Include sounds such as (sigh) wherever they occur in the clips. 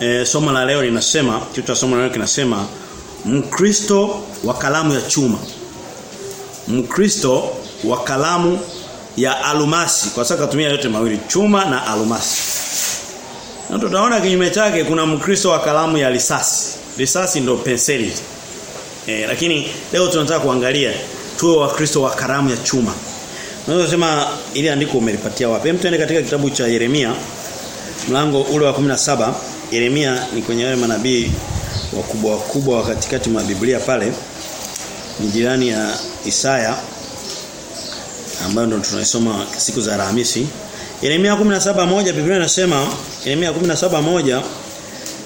e, somo la leo linasema kitu cha somo la leo kinasema Mkristo wa kalamu ya chuma. Mkristo wa kalamu ya alumasi kwa sababu katumia yote mawili chuma na alumasi. Na tutaona kinyume chake kuna Mkristo wa kalamu ya risasi. Risasi ndio penseli. E, lakini leo tunataka kuangalia tuwe wakristo wa kalamu ya chuma. Unaweza kusema ili andiko umelipatia wapi? Hem katika kitabu cha Yeremia mlango ule wa 17. Yeremia ni kwenye wale manabii wakubwa wakubwa wa katikati mwa Biblia pale. Ni jirani ya Isaya ambayo ndo tunaisoma siku za Alhamisi. Yeremia 17:1 Biblia inasema Yeremia 17:1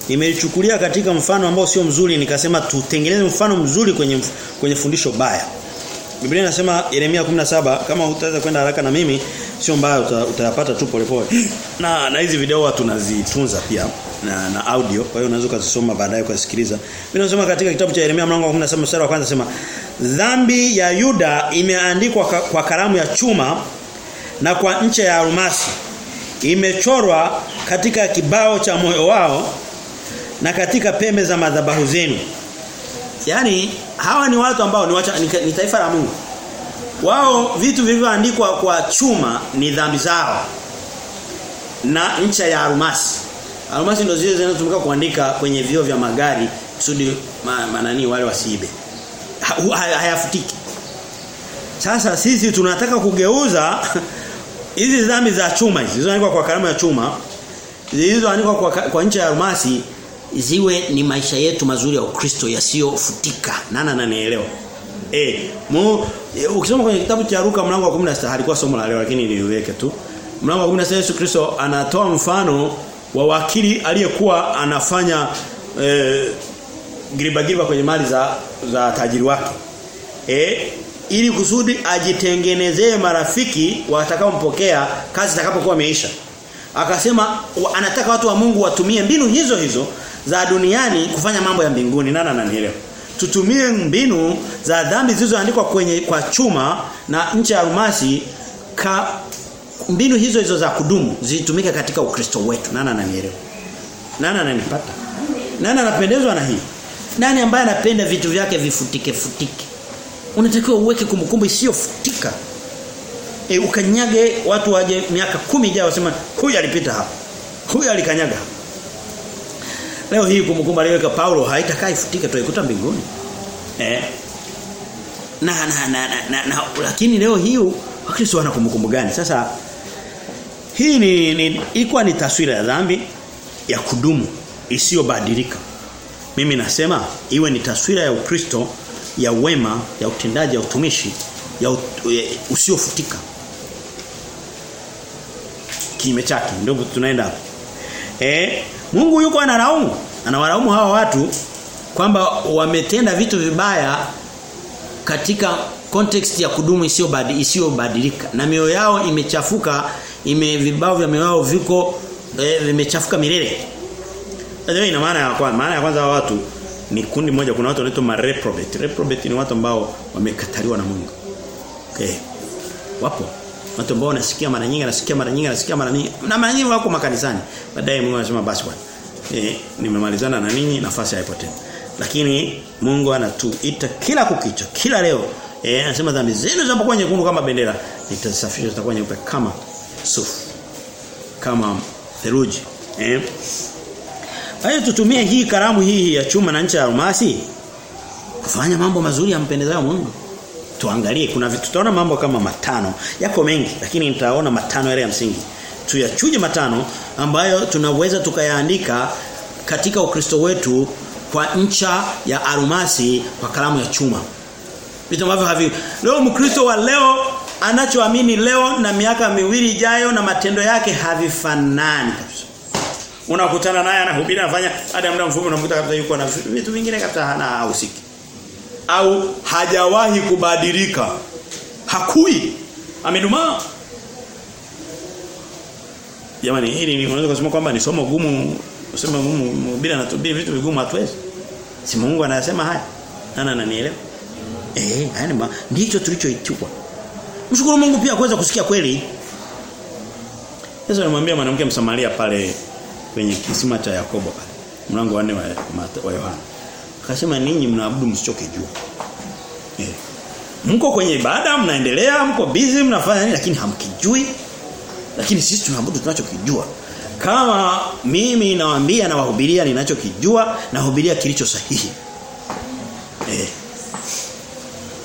nimelichukulia katika mfano ambao sio mzuri nikasema tutengeneze mfano mzuri kwenye kwenye fundisho baya. Biblia inasema Yeremia 17 kama utaweza kwenda haraka na mimi sio mbaya utayapata tu polepole. (laughs) Na na hizi video tunazitunza pia na, na audio kwa hiyo unaweza kusoma baadaye kusikiliza. Biblia inasema katika kitabu cha Yeremia mlango wa 17 mstari wa kwanza sema dhambi ya Yuda imeandikwa kwa kalamu ya chuma na kwa ncha ya almasi imechorwa katika kibao cha moyo wao na katika pembe za madhabahu zenu. yani hawa ni watu ambao ni, wacha, ni, ni taifa la Mungu. Wao vitu vilivyoandikwa kwa chuma ni dhambi zao. Na ncha ya almasi. Almasi ndo zile zinazotumika kuandika kwenye vio vya magari kusudi ma, manani wale wasiibe. Hayafutiki. Sasa sisi tunataka kugeuza (laughs) hizi dhambi za chuma hizi zilizoandikwa kwa kalamu ya chuma zilizoandikwa kwa, kwa ncha ya almasi ziwe ni maisha yetu mazuri ya Ukristo yasiyofutika. Nana ananielewa. Eh, mu e, ukisoma kwenye kitabu cha Luka mlango wa 16 halikuwa somo la leo lakini niliweke tu. Mlango wa 16 Yesu Kristo anatoa mfano wa wakili aliyekuwa anafanya eh giriba giriba kwenye mali za za tajiri wake. Eh ili kusudi ajitengenezee marafiki watakaompokea kazi itakapokuwa imeisha. Akasema anataka watu wa Mungu watumie mbinu hizo hizo za duniani kufanya mambo ya mbinguni nana ananielewa tutumie mbinu za dhambi zilizoandikwa kwenye kwa chuma na ncha ya almasi ka mbinu hizo hizo za kudumu zitumike katika ukristo wetu. Nana ananielewa? Nana ananipata? Nani anapendezwa na hii? Nani ambaye anapenda vitu vyake vifutike futike? Unatakiwa uweke kumbukumbu isiyofutika. E, ukanyage watu waje miaka kumi ijayo wasema huyu alipita hapa. Huyu alikanyaga. Leo hii kumbukumbu aliweka Paulo haitakaa ifutike tuikuta mbinguni. Eh. Na na, na, na, na, na lakini leo hii Wakristo wana kumbukumbu gani? Sasa hii ni, ni ni taswira ya dhambi ya kudumu isiyobadilika. Mimi nasema iwe ni taswira ya Ukristo ya wema, ya utendaji, ya utumishi, ya ut, usiofutika. Kinyume chake ndio tunaenda. Eh, Mungu yuko analaumu. Anawalaumu hawa watu kwamba wametenda vitu vibaya katika context ya kudumu isiyobadilika na mioyo yao imechafuka ime vibao vya mioyo viko e, vimechafuka milele. Ndio ina maana ya kwanza maana ya kwanza wa watu ni kundi moja kuna watu wanaitwa mareprobate. Reprobate ni watu ambao wamekataliwa na Mungu. Okay. Wapo Watu ambao wanasikia mara nyingi, nasikia mara nyingi, nasikia mara nyingi. Na mara nyingi wako makanisani. Baadaye Mungu anasema basi bwana. Eh, nimemalizana na ninyi nafasi haipo tena. Lakini Mungu anatuita kila kukicha, kila leo. Eh, anasema dhambi zenu zinapokuwa nyekundu kama bendera, nitazisafisha zitakuwa nyeupe kama sufu. Kama theluji. Eh. Tutumie hii karamu hii ya chuma na ncha ya almasi kufanya mambo mazuri yampendezayo Mungu tuangalie kuna vitu tutaona mambo kama matano yako mengi lakini nitaona matano yale ya msingi tuyachuje matano ambayo tunaweza tukayaandika katika ukristo wetu kwa ncha ya almasi kwa kalamu ya chuma vitu ambavyo havi leo mkristo wa leo anachoamini leo na miaka miwili ijayo na matendo yake havifanani. Kabisa unakutana naye anahubiri anafanya ya muda mfupi unamkuta kabisa yuko na vitu vingine kabisa hana usiki. au hajawahi kubadilika. Hakui. Amedumaa jamani hili ni unaweza kusema kwamba ni somo gumu. Useme gumu bila natubii vitu vigumu hatuwezi. Si Mungu anasema haya? Nani ananielewa? Eh yani ndicho tulichoitiwa mshukuru Mungu pia kuweza kusikia kweli Yesu alimwambia mwanamke msamaria pale kwenye kisima cha Yakobo pale mlango wa 4 wa, Yohana. Akasema ninyi mnaabudu msichoke jua. Eh. Mko kwenye ibada mnaendelea, mko busy mnafanya nini lakini hamkijui. Lakini sisi tunaabudu tunachokijua. Kama mimi nawaambia na wahubiria ninachokijua na hubiria kilicho sahihi. Eh.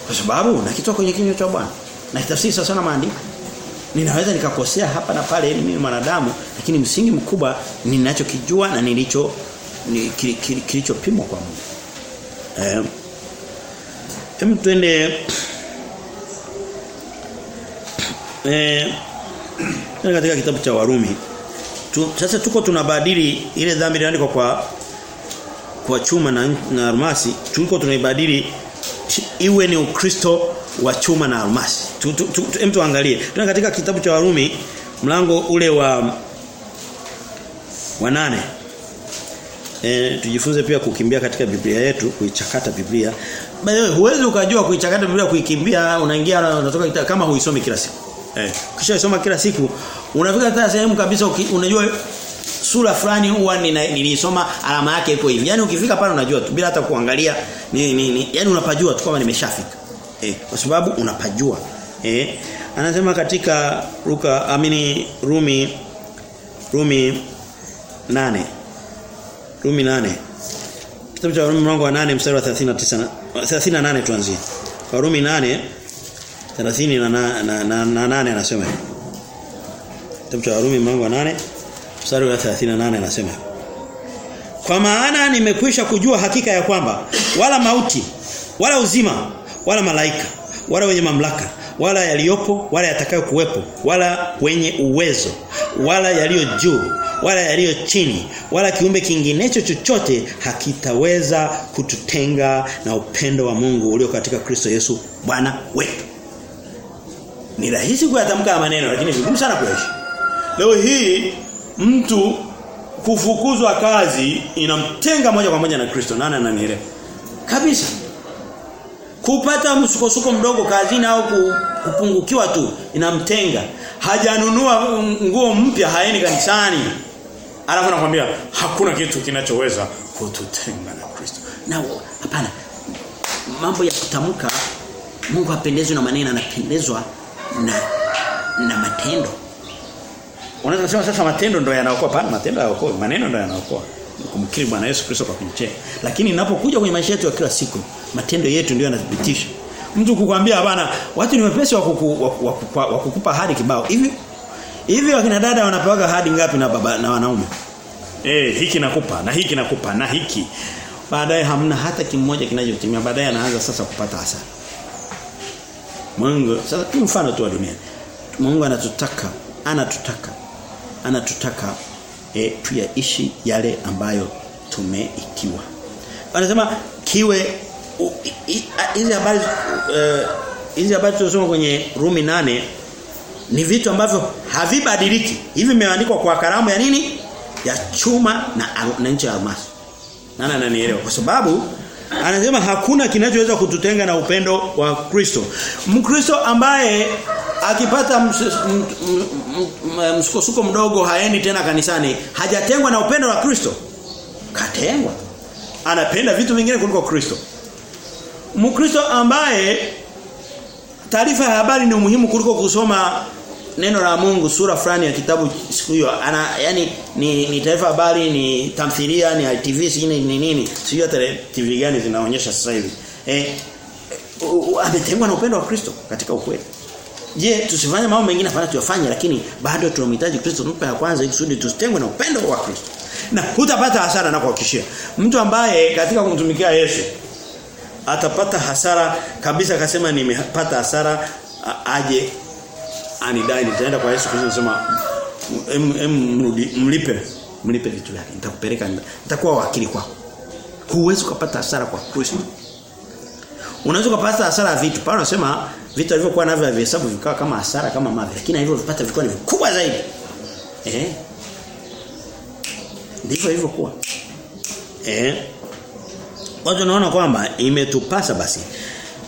Kwa sababu nakitoa kwenye kinywa cha Bwana. Na kitafsiri sasa na maandiko. Ninaweza nikakosea hapa na pale ili mimi mwanadamu lakini msingi mkubwa ninachokijua na nilicho ni, kilichopimwa kwa Mungu. Eh. Hem twende eh katika kitabu cha Warumi. Tu, sasa tuko tunabadili ile dhambi iliyoandikwa kwa kwa chuma na, na almasi, tuko tunaibadili iwe ni Ukristo wa chuma na almasi. Tu, tu, tu, tu, tuangalie. Tuna katika kitabu cha Warumi mlango ule wa wa nane E, tujifunze pia kukimbia katika Biblia yetu, kuichakata Biblia. Bado huwezi ukajua kuichakata Biblia kuikimbia, unaingia unatoka kama huisomi kila siku. Eh, kisha isoma kila siku, unafika hata sehemu kabisa unajua sura fulani huwa nilisoma alama yake ipo hivi. Yaani ukifika pale unajua tu bila hata kuangalia ni, ni, ni yaani unapajua tu kama nimeshafika. Eh, kwa sababu unapajua. Eh, anasema katika Luka amini Rumi Rumi nane Rumi nane Kitabu cha Rumi mlango wa 8 mstari wa 39 38 tuanzie. Kwa Rumi 8 30 na na, na, na, na 8 anasema. Kitabu cha Rumi mlango wa 8 mstari wa 38 anasema. Kwa maana nimekwisha kujua hakika ya kwamba wala mauti wala uzima wala malaika wala wenye mamlaka wala yaliyopo wala yatakayo kuwepo wala wenye uwezo wala yaliyo juu wala yaliyo chini wala kiumbe kinginecho chochote hakitaweza kututenga na upendo wa Mungu ulio katika Kristo Yesu Bwana wetu. Ni rahisi kuyatamka maneno lakini vigumu sana kuishi. Leo hii mtu kufukuzwa kazi inamtenga moja kwa moja na Kristo. Nani ananielewa? Kabisa. Kupata msukosuko mdogo kazini au kupungukiwa tu inamtenga. Hajanunua nguo mpya haeni kanisani. Alafu anakuambia hakuna kitu kinachoweza kututenga na Kristo. Na hapana. Mambo ya kutamka Mungu hapendezwi na maneno anapendezwa na na matendo. Unaweza kusema sasa matendo ndio yanaokoa pana matendo hayaokoi maneno ndio yanaokoa kumkiri Bwana Yesu Kristo kwa kumchea lakini ninapokuja kwenye maisha yetu ya kila siku matendo yetu ndio yanathibitisha. Mtu kukwambia bana watu ni wepesi wa kukupa hadi kibao. Hivi hivi wakina dada wanapewaga hadi ngapi na baba na wanaume? Eh hiki nakupa na hiki nakupa na hiki. Baadaye hamna hata kimoja kinachotimia. Baadaye anaanza sasa kupata hasara. Mungu sasa tu mfano tu wa dunia. Mungu anatutaka anatutaka anatutaka e, tuyaishi yale ambayo tumeikiwa. Anasema kiwe hizi habari hizi habari tunasoma kwenye Rumi nane ni vitu ambavyo havibadiliki. Hivi vimeandikwa kwa karamu ya nini? Ya chuma na na nchi ya almasi. Nani ananielewa? Kwa sababu anasema hakuna kinachoweza kututenga na upendo wa Kristo. Mkristo ambaye akipata msukosuko mdogo haendi tena kanisani. Hajatengwa na upendo wa Kristo? Katengwa. Anapenda vitu vingine kuliko Kristo. Mkristo ambaye taarifa ya habari ni muhimu kuliko kusoma neno la Mungu sura fulani ya kitabu siku hiyo ana yani ni, ni taarifa habari ni tamthilia ni TV sijini ni nini? Sio hata TV gani zinaonyesha sasa hivi. Eh ametengwa na upendo wa Kristo katika ukweli Je, tusifanye mambo mengine afanye tuyafanye lakini bado tunamhitaji Kristo tumpe ya kwanza ili kusudi tusitengwe na upendo wa Kristo. Na hutapata hasara na kuhakikishia. Mtu ambaye katika kumtumikia Yesu atapata hasara kabisa akasema nimepata hasara aje anidai nitaenda kwa Yesu Kristo nasema em, mrudi mlipe mlipe vitu vyake nitakupeleka nitakuwa wakili kwako. Huwezi kupata hasara kwa Kristo. Unaweza kupata hasara ya vitu. Paulo anasema vitu alivyokuwa navyo vya hesabu vikawa kama hasara kama mavi lakini alivyovipata vikawa ni vikubwa zaidi. Eh? Ndivyo ilivyokuwa. Eh? Kwa tunaona kwamba imetupasa basi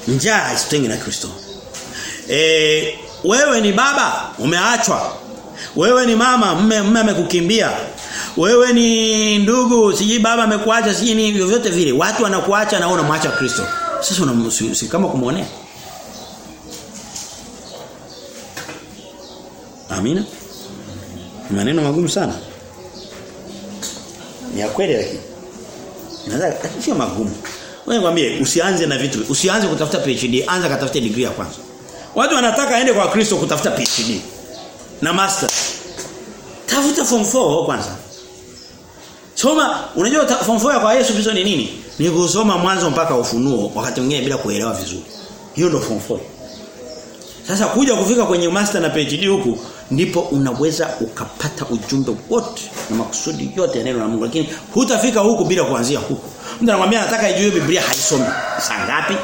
njaa isitenge na Kristo. Eh, wewe ni baba umeachwa. Wewe ni mama mme mme amekukimbia. wewe ni ndugu siji baba amekuacha siji ni vyovyote vile watu wanakuacha na unamwacha Kristo sasa unamsi kama kumuonea Amina maneno magumu sana ni ya kweli lakini Inaweza sio magumu. Wewe ngwambie usianze na vitu. Usianze kutafuta PhD, anza katafuta degree ya kwanza. Watu wanataka aende kwa Kristo kutafuta PhD na master. Tafuta form 4 kwanza. Soma, unajua form 4 kwa Yesu Kristo ni nini? Ni kusoma mwanzo mpaka ufunuo wakati mwingine bila kuelewa vizuri. Hiyo ndio form 4. Sasa kuja kufika kwenye master na PhD huku ndipo unaweza ukapata ujumbe wote na makusudi yote ya neno la Mungu lakini hutafika huku bila kuanzia huku. Mtu anakuambia nataka ijue Biblia haisomi. Saa ngapi?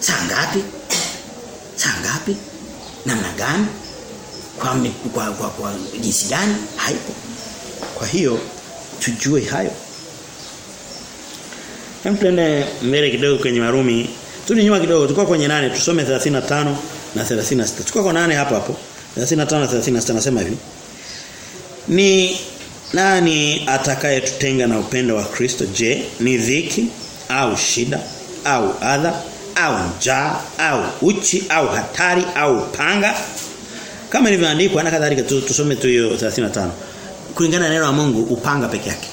Saa ngapi? Saa ngapi? Namna gani? Kwa, kwa, kwa, kwa jinsi gani? Haipo. Kwa hiyo tujue hayo. Hem tuende mbele kidogo kwenye Warumi. Turudi nyuma kidogo tulikuwa kwenye nane tusome 35 na 36. Chukua kwa nane hapo hapo. 35 na 36 nasema hivi. Ni nani atakayetutenga na upendo wa Kristo? Je, ni dhiki au shida au adha au njaa au uchi au hatari au panga? Kama ilivyoandikwa na kadhalika tusome tu hiyo 35. Kulingana na neno la Mungu upanga peke yake.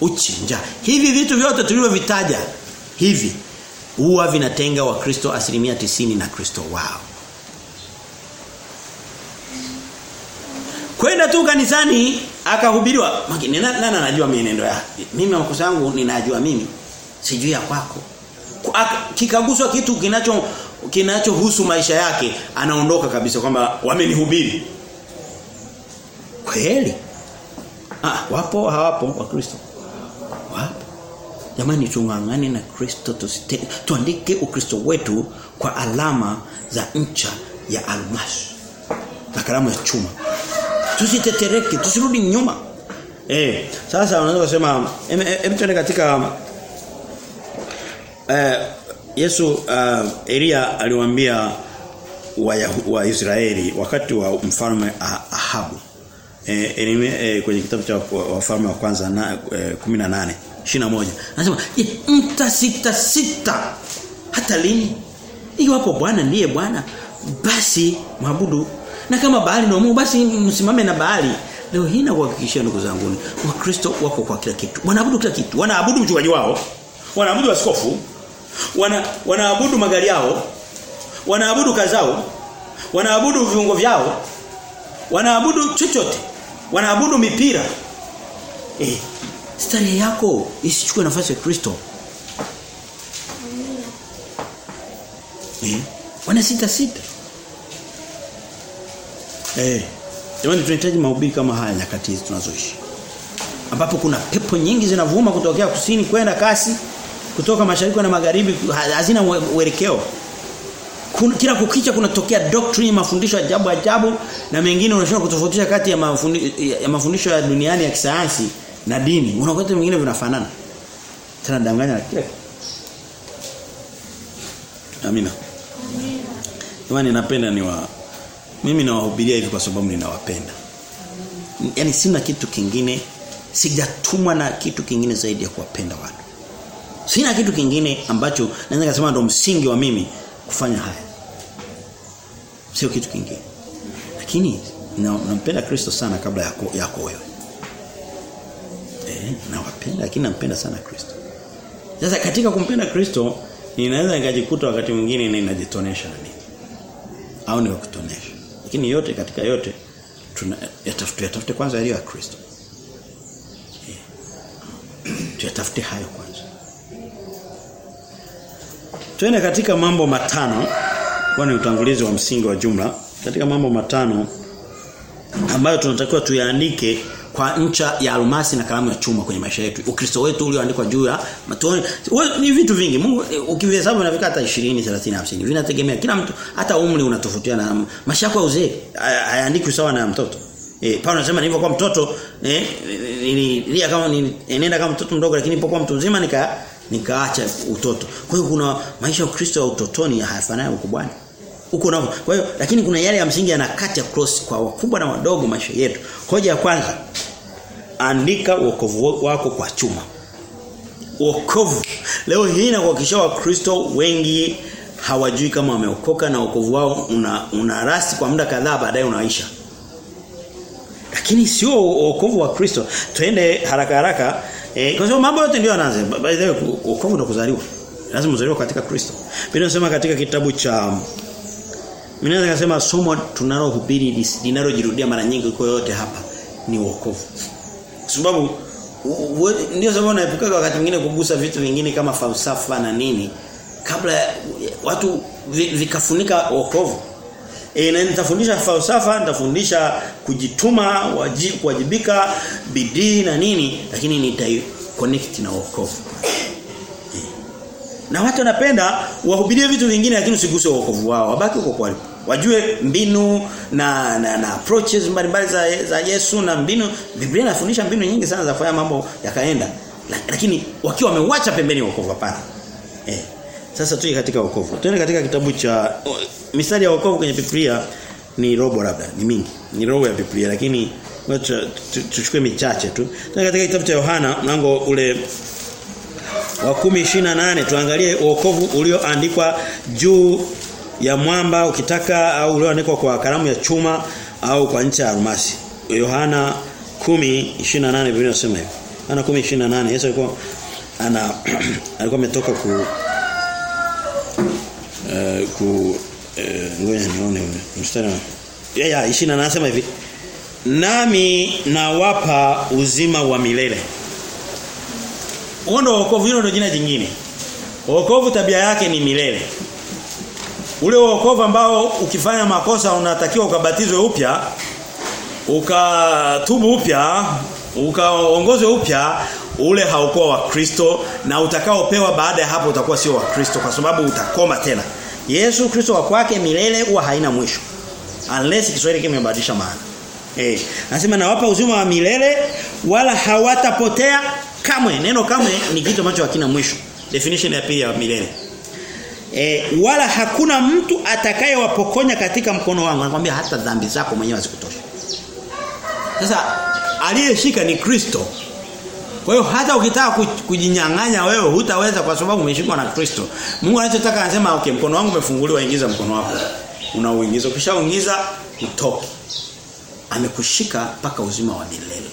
Uchi, njaa. Hivi vitu vyote tulivyovitaja hivi huwa vinatenga wakristo asilimia tisini na Kristo wao. Kwenda tu kanisani akahubiriwa. Nani anajua mienendo ya? Mimi makosa yangu ninajua mimi. Sijui ya kwako. Kikaguswa kitu kinacho kinachohusu maisha yake anaondoka kabisa kwamba wamenihubiri. Kweli? Ah, wapo hawapo wakristo? Jamani tungangane na Kristo tuandike ukristo wetu kwa alama za ncha ya almasi na kalamu ya chuma. Tusitetereke, tusirudi nyuma. Eh, sasa unaweza kusema hebu tuende katika eh, Yesu uh, Elia aliwaambia wa, wa Israeli wakati wa mfalme Ahabu. Eh, eh, kwenye kitabu cha wafalme wa kwanza na eh, 18 21. Anasema, "Je, mtasita sita hata lini? Iwapo Bwana ndiye Bwana, basi mwabudu. Na kama Baali na Mungu, basi msimame na Baali." Leo hii nakuhakikishia ndugu zangu, Wakristo wako kwa kila kitu. Wanaabudu kila kitu. Wanaabudu mchungaji wao. Wanaabudu askofu. Wana wanaabudu magari yao. Wanaabudu kazao. Wanaabudu viungo vyao. Wanaabudu chochote. Wanaabudu mipira. Eh, starehe yako isichukue nafasi ya Kristo. Eh, wana sita sita. Eh, jamani tunahitaji mahubiri kama haya nyakati hizi tunazoishi. Ambapo kuna pepo nyingi zinavuma kutokea kusini kwenda kasi, kutoka mashariki na magharibi hazina uelekeo. Kuna, kila kukicha kunatokea doctrine mafundisho ajabu ajabu na mengine unashindwa kutofautisha kati ya, mafundi, ya mafundisho ya duniani ya kisayansi na dini. Unakuta mwingine vinafanana. Tena danganya na kile. Amina. Jamani napenda ni wa mimi nawahubiria hivi kwa sababu ninawapenda. yani sina kitu kingine sijatumwa na kitu kingine zaidi ya kuwapenda watu. Sina kitu kingine ambacho naweza kusema ndo msingi wa mimi kufanya haya. Sio kitu kingine. Lakini nampenda Kristo sana kabla yako yako wewe. Nawapenda lakini nampenda sana Kristo. Sasa katika kumpenda Kristo ninaweza nikajikuta wakati mwingine ninajitonesha na nini. Au nikakutonesha. Lakini yote katika yote tuna yatafute kwanza yaliyo ya Kristo. Eh. Tuyatafute hayo kwanza. Tuende katika mambo matano kwa ni utangulizi wa msingi wa jumla katika mambo matano ambayo tunatakiwa tuyaandike kwa ncha ya almasi na kalamu ya chuma kwenye maisha yetu. Ukristo wetu ulioandikwa juu ya matone ni vitu vingi. Mungu ukivihesabu inafika hata 20, 30, 50. Vinategemea kila mtu hata umri unatofautiana. Maisha yako ya uzee hayaandikwi sawa na mtoto. Eh Paulo anasema nilipokuwa mtoto eh nililia kama nienda kama mtoto mdogo lakini nilipokuwa mtu mzima nika nikaacha utoto. Kwa hiyo kuna maisha ya Kristo ya utotoni hayafanani ukubwani. uko nao. Kwa hiyo lakini kuna yale ya msingi yanakata cross kwa wakubwa na wadogo maisha yetu. Hoja ya kwanza andika wokovu wako kwa chuma. Wokovu. Leo hii na kuhakikisha wakristo wengi hawajui kama wameokoka na wokovu wao una, una rasi kwa muda kadhaa baadaye unaisha. Lakini sio wokovu wa Kristo. Twende haraka haraka eh, kwa sababu mambo yote ndio yanaanza. By the way wokovu ndio kuzaliwa. Lazima uzaliwe katika Kristo. Biblia inasema katika kitabu cha mimi naweza kusema somo tunalohubiri linalojirudia mara nyingi kwa yote hapa ni wokovu. Sababu ndio sababu naepuka wakati mwingine kugusa vitu vingine kama falsafa na nini kabla watu vikafunika wokovu. E, na nitafundisha falsafa, nitafundisha kujituma, kuwajibika, bidii na nini, lakini nita connect na wokovu. E. Na watu wanapenda wahubirie vitu vingine lakini usiguse wokovu wao. Wabaki huko kwa Wajue mbinu na na, na approaches mbalimbali za za Yesu na mbinu Biblia inafundisha mbinu nyingi sana za kufanya mambo yakaenda. Lakini wakiwa wameuacha pembeni wokovu hapana. Eh. Sasa tuje katika wokovu. Tuende katika kitabu cha misali ya wokovu kwenye Biblia ni robo labda, ni mingi. Ni robo ya Biblia lakini tuchukue michache tu. Tuende katika kitabu cha Yohana mlango ule wa 10:28 tuangalie wokovu ulioandikwa juu ya mwamba ukitaka au ulioandikwa kwa kalamu ya chuma au kwa ncha ya almasi. Yohana 10:28 Biblia inasema hivyo. Yohana 10:28 Yesu alikuwa ana (clears throat) alikuwa ametoka ku uh, ku uh, ngoja nione mstari ya ya 28 anasema hivi. Nami nawapa uzima wa milele. Uondo wokovu hilo ndio jina jingine. Wokovu tabia yake ni milele ule wokovu ambao ukifanya makosa unatakiwa ukabatizwe upya ukatubu upya ukaongozwe upya ule haukuwa wa Kristo na utakaopewa baada ya hapo utakuwa sio wa Kristo kwa sababu utakoma tena. Yesu Kristo wa kwake milele huwa haina mwisho. Unless Kiswahili kimebadilisha maana. Eh, nasema nawapa uzima wa milele wala hawatapotea kamwe. Neno kamwe ni kitu ambacho hakina mwisho. Definition ya pili ya milele. E, wala hakuna mtu atakayewapokonya katika mkono wangu. Anakuambia hata dhambi zako mwenyewe hazikutosha. Sasa aliyeshika ni Kristo. Kwa hiyo hata ukitaka kujinyang'anya wewe hutaweza kwa sababu umeshikwa na Kristo. Mungu anachotaka anasema okay mkono wangu umefunguliwa ingiza mkono wako. Unauingiza ukishauingiza utoke. Amekushika mpaka uzima wa milele.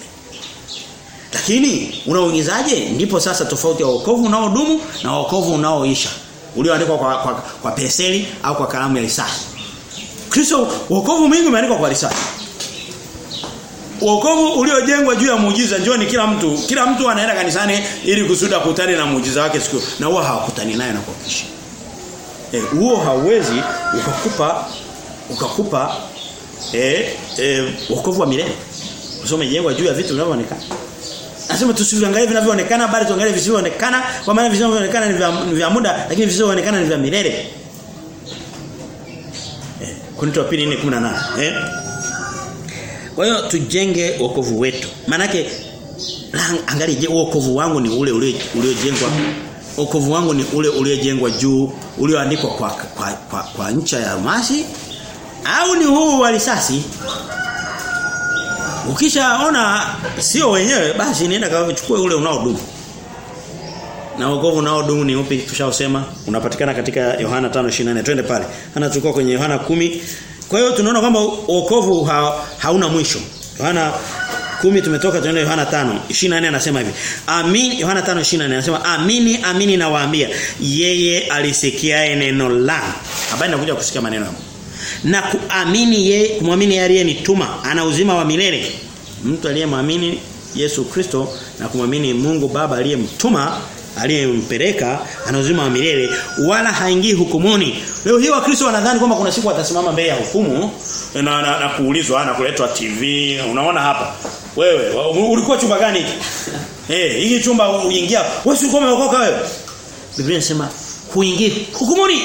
Lakini unauingizaje? Ndipo sasa tofauti ya wokovu unaodumu na wokovu unaoisha. Ulioandikwa kwa, kwa kwa penseli au kwa kalamu ya risasi. Kristo wokovu mwingi umeandikwa kwa risasi. Wokovu uliojengwa juu ya muujiza njoo ni kila mtu kila mtu anaenda kanisani ili kusuda kutane na muujiza wake siku na huwa hawakutani naye na kuhakikisha. Eh huo hauwezi ukakupa ukakupa eh, eh wokovu wa milele. Usome jengwa juu ya vitu vinavyoonekana. Nasema tusiviangalie vinavyoonekana bali tuangalie visivyoonekana kwa maana visivyoonekana ni vya, muda lakini visivyoonekana ni vya milele. Eh Korinto 2:18 eh kwa hiyo tujenge wokovu wetu. Manake angalia je wokovu wangu ni ule uliojengwa wokovu wangu ni ule uliojengwa juu ulioandikwa kwa kwa, kwa kwa ncha ya mashi au ni huu wa risasi? Ukishaona sio wenyewe basi nenda kachukue ule unaodumu. Na wokovu unaodumu ni upi tushaosema unapatikana katika Yohana 5:24 twende pale. Ana tulikuwa kwenye Yohana 10 kwa hiyo tunaona kwamba wokovu ha, hauna mwisho. Yohana 10 tumetoka tunaenda Yohana 5:24 anasema hivi. Amini Yohana 5:24 anasema amini amini nawaambia yeye alisikiae neno langu. Habari inakuja kusikia maneno yangu. Na kuamini yeye kumwamini aliyenituma ana uzima wa milele. Mtu aliyemwamini Yesu Kristo na kumwamini Mungu Baba aliyemtuma aliyempeleka ana uzima wa milele wala haingii hukumuni. Leo hii wakristo wanadhani kwamba kuna siku atasimama mbele ya hukumu na, na, na kuulizwa na kuletwa TV. Unaona hapa. Wewe ulikuwa chumba gani hiki? (laughs) Eh, hey, chumba uingia. Wewe umeokoka wewe? Biblia inasema huingii hukumuni.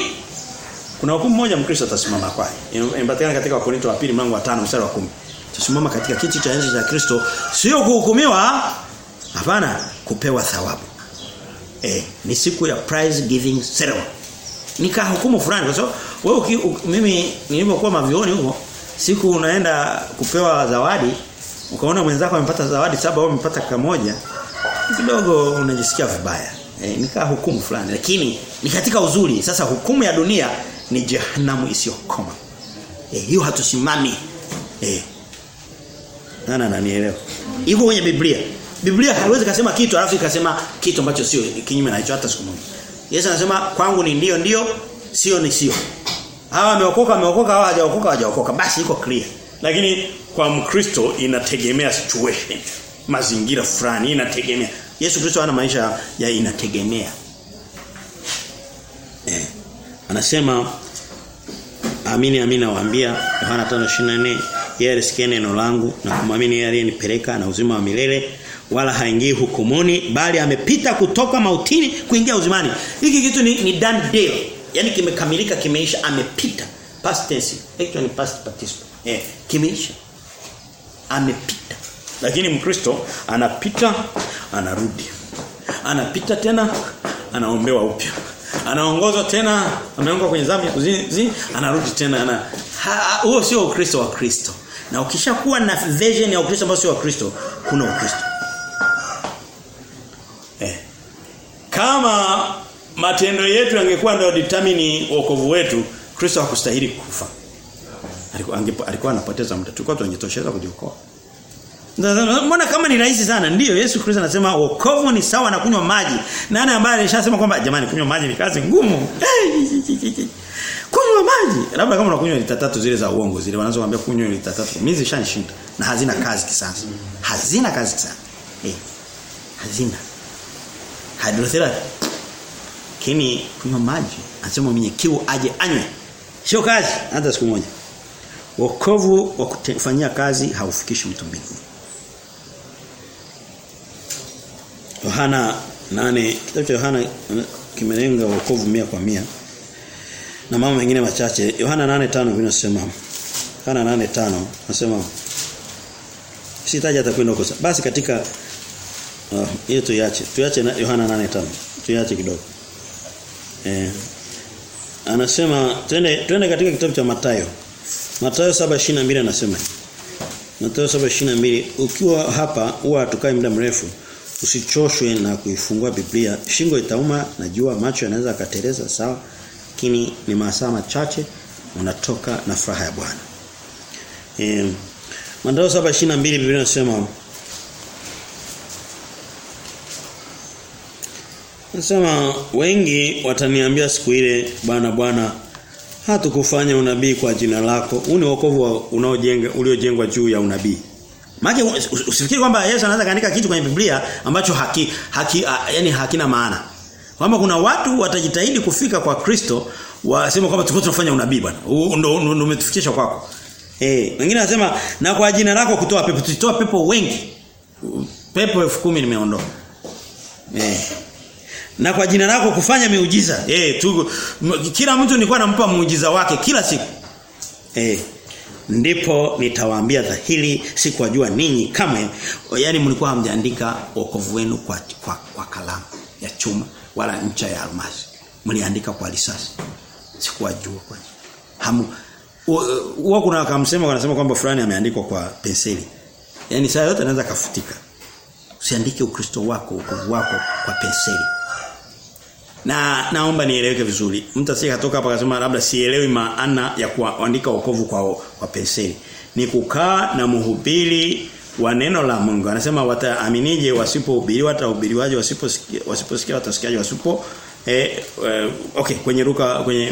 Kuna hukumu moja mkristo atasimama kwa. Inapatikana katika Wakorintho wa 2 mlango wa 5 mstari wa 10. Tusimama katika kiti cha enzi cha Kristo sio kuhukumiwa hapana kupewa thawabu. Eh, ni siku ya prize giving ceremony. Nika hukumu fulani kwa sababu Wewe uki- u- mimi nilipokuwa mavioni huko siku unaenda kupewa zawadi ukaona mwenzako amepata zawadi saba au amepata kamoja kidogo unajisikia vibaya. E, nika hukumu fulani lakini ni katika uzuri. Sasa hukumu ya dunia ni jehanamu isiyokoma. Eh hiyo hatusimami. Eh. Nana nanielewa. Iko kwenye Biblia. Biblia haiwezi kusema kitu alafu ikasema kitu ambacho sio kinyume na hicho hata siku moja. Yesu anasema kwangu ni ndio ndio, sio ni sio. Hawa wameokoka wameokoka hawa hajaokoka, hajaokoka. basi iko clear. Lakini kwa Mkristo inategemea situation. Mazingira fulani inategemea. Yesu Kristo ana maisha ya inategemea. Anasema Amini amini nawaambia Yohana 5:24 yeye alisikia neno langu na kumwamini yeye aliyenipeleka na uzima wa milele wala haingii hukumuni bali amepita kutoka mautini kuingia uzimani. Hiki kitu ni, ni done deal. Yaani kimekamilika kimeisha amepita past tense Hicho ni past participle. Eh kimeisha. Amepita. Lakini Mkristo anapita anarudi. Anapita tena anaombewa upya anaongozwa tena ameongwa kwenye dhambi ya kuzinzi anarudi tena ana huo sio ukristo wa Kristo. Na ukishakuwa na version ya ukristo ambao sio wa Kristo kuna ukristo. Eh. Kama matendo yetu yangekuwa ndio determine wokovu wetu Kristo hakustahili kufa. Alikuwa alikuwa anapoteza muda. Tulikuwa tunajitosheleza kujiokoa Mbona kama ni rahisi sana ndio Yesu Kristo anasema wokovu ni sawa na kunywa maji. Nani ambaye alishasema kwamba jamani kunywa maji ni kazi ngumu. kunywa maji. Labda kama unakunywa lita tatu zile za uongo zile wanazokuambia kunywa lita tatu. Mimi zishanishinda na hazina kazi kisasa. Hazina kazi kisasa. Eh. Hazina. Hydrotherapy. Kini kunywa maji. Anasema mwenye kiu aje anywe. Sio kazi hata siku moja. Wokovu wa kufanyia kazi haufikishi mtu mbinguni. Yohana nane kitabu cha Yohana eh, kimelenga wokovu mia kwa mia. Na mambo mengine machache. Yohana 8:5 vinasema Yohana 8:5 nasema. Sitaji atakwenda huko. Basi katika uh, hiyo tuiache. Tuiache na Yohana 8:5 tuiache kidogo. Eh anasema twende twende katika kitabu cha Mathayo. Mathayo 7:22 anasema. Mathayo 7:22 ukiwa hapa huwa tukae muda mrefu usichoshwe na kuifungua Biblia shingo itauma najua macho yanaweza kateleza sawa lakini ni masaa machache unatoka na furaha ya Bwana. Eh Mathayo 7:22 Biblia inasema Nasema wengi wataniambia siku ile bwana bwana hatukufanya unabii kwa jina lako. Huu ni wokovu unaojenga uliojengwa juu ya unabii. Maana usifikiri kwamba Yesu anaweza kaandika kitu kwenye Biblia ambacho haki, haki a, yani hakina maana. Kwamba kuna watu watajitahidi kufika kwa Kristo wasema kwamba tulikuwa tunafanya unabii bwana. Ndio umetufikisha kwako. Eh, wengine wanasema na kwa jina lako kutoa pepo, tulitoa pepo wengi. Pepo 10,000 nimeondoa. Eh. Na kwa jina lako kufanya miujiza. Eh, tu kila mtu nilikuwa nampa muujiza wake kila siku. Eh. Ndipo nitawaambia dhahiri sikuwajua ninyi kama yani mlikuwa hamjaandika wokovu wenu kwa, kwa kwa kalamu ya chuma wala ncha ya almasi. Mliandika kwa risasi. Sikuwajua kwa. Hamu huwa kuna akamsema kanasema kwamba fulani ameandikwa kwa penseli. yani saa yote anaweza kafutika. Usiandike ukristo wako, ukovu wako kwa penseli. Na naomba nieleweke vizuri. Mtu asije katoka hapa akasema labda sielewi maana ya kuandika wokovu kwa kwa penseli. Ni kukaa na mhubiri wa neno la Mungu. Anasema wataaminije wasipohubiriwa watahubiriwaje wasiposikia wasiposikia watasikiaje wasipo eh, eh okay kwenye ruka kwenye